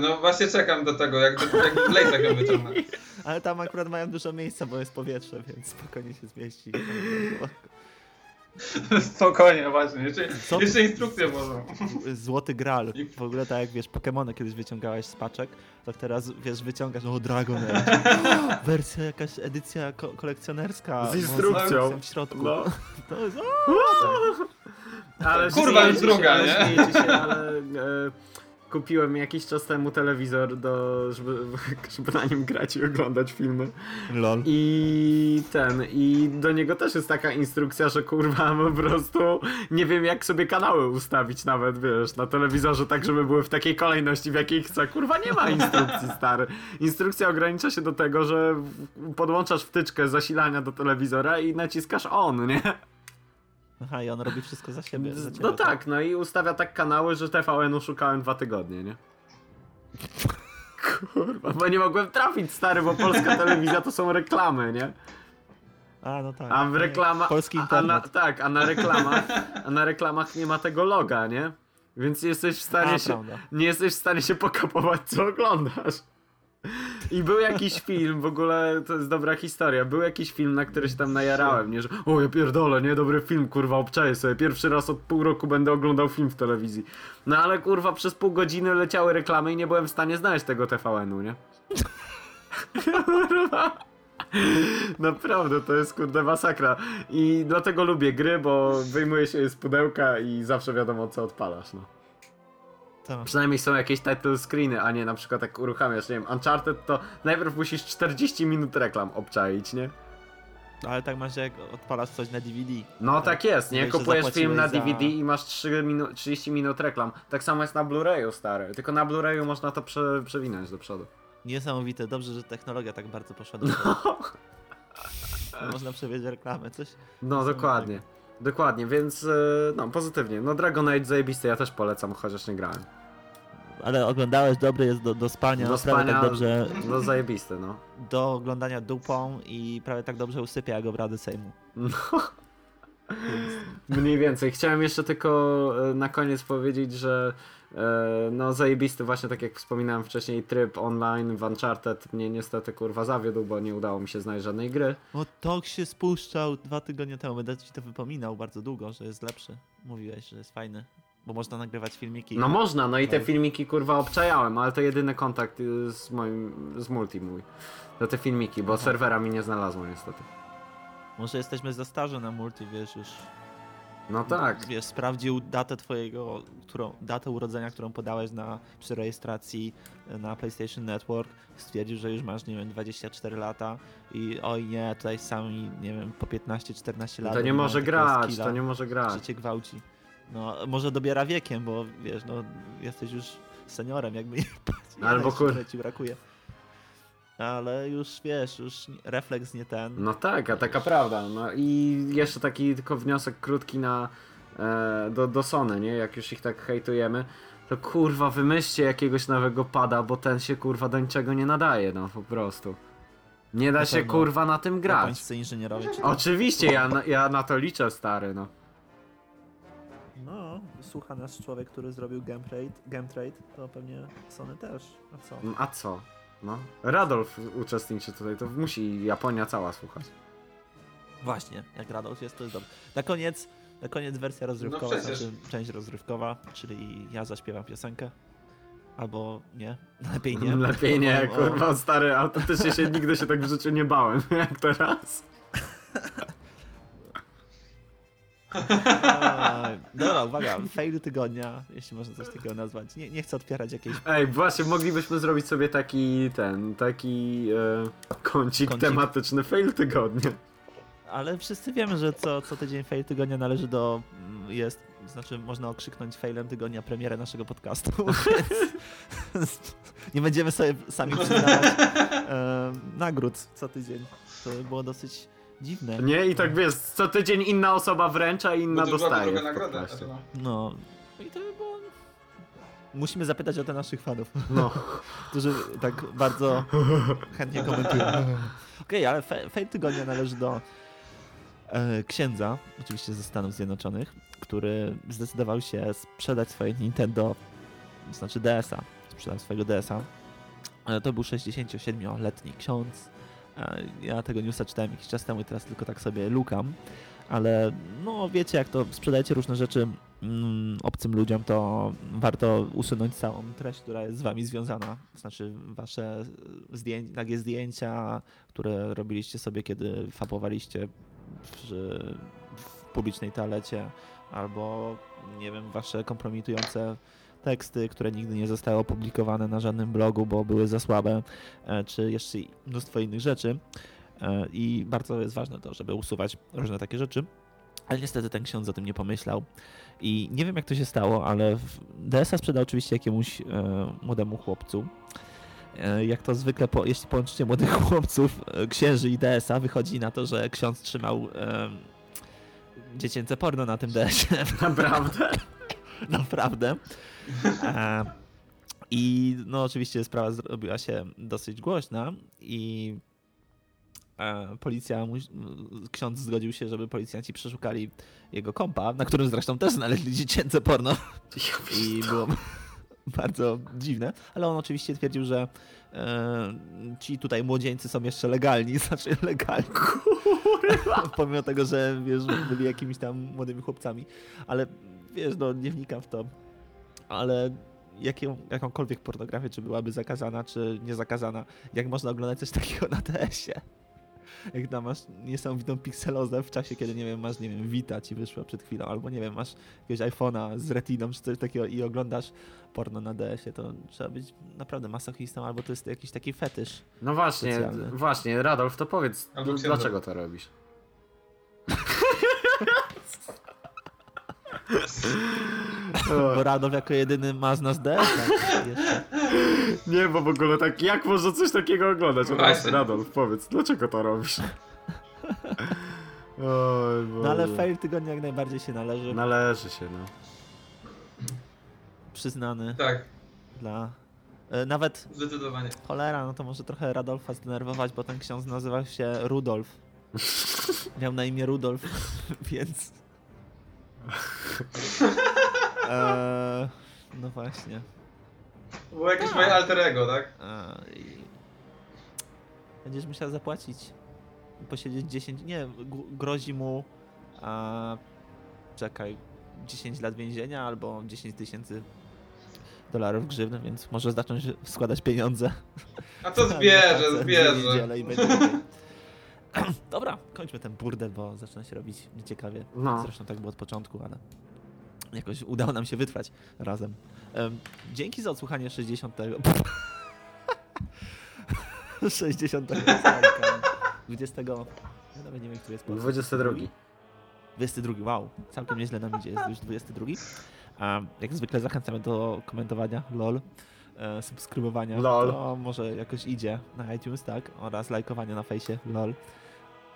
No właśnie czekam do tego, jak, jak w lejcach ją wyciągnę. Ale tam akurat mają dużo miejsca, bo jest powietrze, więc spokojnie się zmieści. Spokojnie, właśnie, jeszcze, jeszcze instrukcje włożą. Złoty Graal. W ogóle tak jak wiesz, Pokemony kiedyś wyciągałeś z paczek, to teraz wiesz, wyciągasz, o Dragon Age. Wersja jakaś edycja ko kolekcjonerska. Z no, instrukcją. w środku. No. To jest, o, Ale Kurwa, już druga, się, nie? się, ale e, kupiłem jakiś czas temu telewizor, do, żeby, żeby na nim grać i oglądać filmy. lol. I ten, i do niego też jest taka instrukcja, że kurwa po prostu nie wiem jak sobie kanały ustawić nawet, wiesz, na telewizorze tak, żeby były w takiej kolejności, w jakiej chcę. Kurwa nie ma instrukcji, stary. Instrukcja ogranicza się do tego, że podłączasz wtyczkę zasilania do telewizora i naciskasz on, nie? Aha, i on robi wszystko za siebie. Za ciebie, No tak, no i ustawia tak kanały, że TVN-u szukałem dwa tygodnie, nie? Kurwa, bo nie mogłem trafić, stary, bo polska telewizja to są reklamy, nie? A, no tak. A w reklamach. Polski a, a na, internet. tak, a na reklamach, a na reklamach nie ma tego loga, nie? Więc jesteś w stanie A, się. prawda. Nie jesteś w stanie się pokapować, co oglądasz. I był jakiś film, w ogóle to jest dobra historia. Był jakiś film, na który się tam najarałem, nie? Że o ja pierdolę, nie dobry film, kurwa, obczaję sobie. Pierwszy raz od pół roku będę oglądał film w telewizji. No ale kurwa, przez pół godziny leciały reklamy i nie byłem w stanie znaleźć tego TVN-u, nie? Naprawdę, to jest kurde masakra. I dlatego lubię gry, bo wyjmuje się je z pudełka i zawsze wiadomo co odpalasz, no. Tak. Przynajmniej są jakieś title screeny, a nie na przykład jak uruchamiasz, nie wiem, Uncharted to najpierw musisz 40 minut reklam obczaić, nie? Ale tak masz jak odpalasz coś na DVD. No tak jest, nie? Kupujesz film na zapłaciłeś za- DVD i masz 3 minu 30 minut reklam. Tak samo jest na Blu-rayu, stary. Tylko na Blu-rayu można to prze przewinąć do przodu. Niesamowite, dobrze, że technologia tak bardzo poszła do przodu. Można przewieźć reklamę, coś. No dokładnie. Dokładnie, więc e, no pozytywnie. No Dragon Age zajebisty, ja też polecam, chociaż nie grałem. Ale oglądałeś, dobry jest do, do spania, Do prawie spania, tak dobrze no zajebisty, no. do oglądania dupą i prawie tak dobrze usypia jak obrady Sejmu. no. Mniej więcej. Chciałem jeszcze tylko e, na koniec powiedzieć, że e, no zajebisty właśnie tak jak wspominałem wcześniej tryb online w Uncharted mnie niestety kurwa zawiódł, bo nie udało mi się znaleźć żadnej gry. O, Tok się spuszczał dwa tygodnie temu, będę ci to wypominał bardzo długo, że jest lepszy. Mówiłeś, że jest fajny, bo można nagrywać filmiki. No można, no i te No. filmiki kurwa obczajałem, ale to jedyny kontakt y, z moim, z multi mój. To te filmiki, bo Aha. serwera mi nie znalazło niestety. Może jesteśmy za starzy na multi, wiesz, już. No tak. Wiesz, sprawdził datę twojego, którą, datę urodzenia, którą podałeś na, przy rejestracji e, na PlayStation Network. Stwierdził, że już masz, nie wiem, 24 lata i oj nie, tutaj sami, nie wiem, po 15-14 lat. To nie może grać, to nie może Że grać. cię gwałci. No, może dobiera wiekiem, bo wiesz, no, jesteś już seniorem, jakby nie patrzeć. Albo kur- ci brakuje. Ale już, wiesz, już refleks nie ten. No tak, a taka prawda. No i jeszcze taki tylko wniosek krótki na e, do, do Sony, nie? Jak już ich tak hejtujemy, to kurwa wymyślcie jakiegoś nowego pada, bo ten się kurwa do niczego nie nadaje, no po prostu. Nie da Na się pewno kurwa na tym grać. Inżynierowie czy Oczywiście, ja ja na to liczę, stary, no. No, słucha nas człowiek, który zrobił Game Trade, Game Trade to pewnie Sony też. A co? Mm, A co? No. Radolf uczestniczy tutaj, to musi Japonia cała słuchać. Właśnie, jak Radolf jest, to jest dobrze. Na koniec, na koniec wersja rozrywkowa, No przecież. znaczy część rozrywkowa, czyli ja zaśpiewam piosenkę. Albo nie, lepiej nie. Lepiej nie, O, o. kurwa, stary, autentycznie się nigdy się tak w życiu nie bałem, jak teraz. Oj, Dobra, uwaga, fail tygodnia, jeśli można coś takiego nazwać. Nie, nie chcę otwierać jakiejś Ej, właśnie, moglibyśmy zrobić sobie taki, ten, taki e, kącik, Kącik. tematyczny fail tygodnia. Ale wszyscy wiemy, że co, co tydzień fail tygodnia należy do. mm, jest znaczy można okrzyknąć failem tygodnia premierę naszego podcastu, więc nie będziemy sobie sami przyznawać e, nagród co tydzień. To by było dosyć dziwne. Nie? I tak wiesz, co tydzień inna osoba wręcza i inna byłaby dostaje. druga nagroda. podcaście. No. I to by było... Musimy zapytać o te naszych fanów, No. którzy tak bardzo chętnie komentują. Okej, ale fe, fail tygodnia należy do e, księdza, oczywiście ze Stanów Zjednoczonych, który zdecydował się sprzedać swoje Nintendo, to znaczy DS-a, sprzedał swojego DS-a. E, to był 67-letni ksiądz. Ja tego newsa czytałem jakiś czas temu i teraz tylko tak sobie lukam. Ale no wiecie, jak to sprzedajecie różne rzeczy mm, obcym ludziom, to warto usunąć całą treść, która jest z wami związana. To znaczy wasze zdjęcia, nagie zdjęcia, które robiliście sobie, kiedy fabowaliście w, w publicznej toalecie, albo nie wiem, wasze kompromitujące teksty, które nigdy nie zostały opublikowane na żadnym blogu, bo były za słabe, e, czy jeszcze mnóstwo innych rzeczy. E, I bardzo jest ważne to, żeby usuwać różne takie rzeczy. Ale niestety ten ksiądz o tym nie pomyślał. I nie wiem jak to się stało, ale DS-a sprzedał oczywiście jakiemuś e, młodemu chłopcu. Jak to zwykle, po, jeśli połączycie młodych chłopców, księży i DS-a, wychodzi na to, że ksiądz trzymał e, dziecięce porno na tym DS-ie. Naprawdę? Naprawdę. E, I no oczywiście sprawa zrobiła się dosyć głośna i e, policja, ksiądz zgodził się, żeby policjanci przeszukali jego kompa, na którym zresztą też znaleźli dziecięce porno. I było bardzo dziwne, ale on oczywiście twierdził, że e, ci tutaj młodzieńcy są jeszcze legalni, znaczy legalni. Pomimo tego, że wiesz, byli jakimiś tam młodymi chłopcami, ale wiesz, no nie wnikam w to, ale jaką, jakąkolwiek pornografię, czy byłaby zakazana, czy nie zakazana, jak można oglądać coś takiego na TS-ie? Jak tam masz niesamowitą pikselozę w czasie, kiedy, nie wiem, masz, nie wiem, Vita ci wyszła przed chwilą, albo nie wiem, masz jakiegoś iPhone'a z retiną, czy coś takiego i oglądasz porno na DS-ie, to trzeba być naprawdę masochistą, albo to jest jakiś taki fetysz. No właśnie, Specjalny. właśnie, Radolf, to powiedz, Albo dlaczego to robisz? Bo Radolf jako jedyny ma z nas DS-a. Jeszcze. Nie, bo w ogóle tak, jak można coś takiego oglądać? Właśnie. Radolf, powiedz, dlaczego to robisz? Oj, No ale fail tygodnia jak najbardziej się należy. Należy się, no. Przyznany Tak, dla... e, Nawet zdecydowanie. Cholera, no to może trochę Radolfa zdenerwować, bo ten ksiądz nazywał się Rudolf. Miał na imię Rudolf, więc. Eee, no właśnie. Było jakieś Tak. moje alter ego, tak? Eee, i Będziesz musiał zapłacić. Posiedzieć 10. Nie, grozi mu. A, czekaj. 10 lat więzienia albo 10 tysięcy dolarów grzywny, więc może zacząć składać pieniądze. A to Na zbierze, zbierze. niedzielę i będzie. Dobra, kończmy ten burdel, bo zaczyna się robić nieciekawie. No. Zresztą tak było od początku, ale jakoś udało nam się wytrwać razem. Em, dzięki za odsłuchanie 60. 60. odcinka. 20. Ja nawet nie wiem, który jest podcast. 22. 22, wow, całkiem nieźle nam idzie, jest już 22. A jak zwykle zachęcamy do komentowania, lol, e, subskrybowania, Lol. to może jakoś idzie na iTunes, tak, oraz lajkowania na fejsie, lol.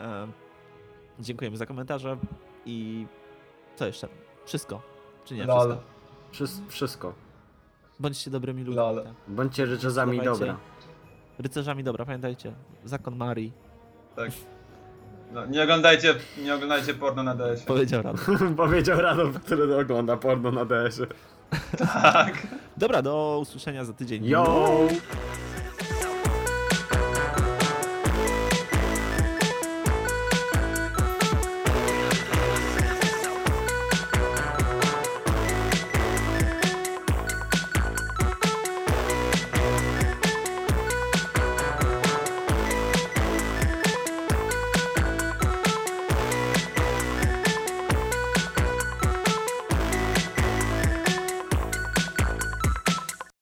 E, dziękujemy za komentarze i co jeszcze? Wszystko, czy nie? Lol. Wszystko. Wszys- wszystko. Bądźcie dobrymi ludźmi. Lol. Tak. Bądźcie rycerzami Dawajcie. dobra. Rycerzami dobra, pamiętajcie, zakon Marii, Tak. No, nie oglądajcie, nie oglądajcie porno na DS. powiedział Radek. Powiedział Radolf, który ogląda porno na DS-ie. Tak. Dobra, do usłyszenia za tydzień. Yo!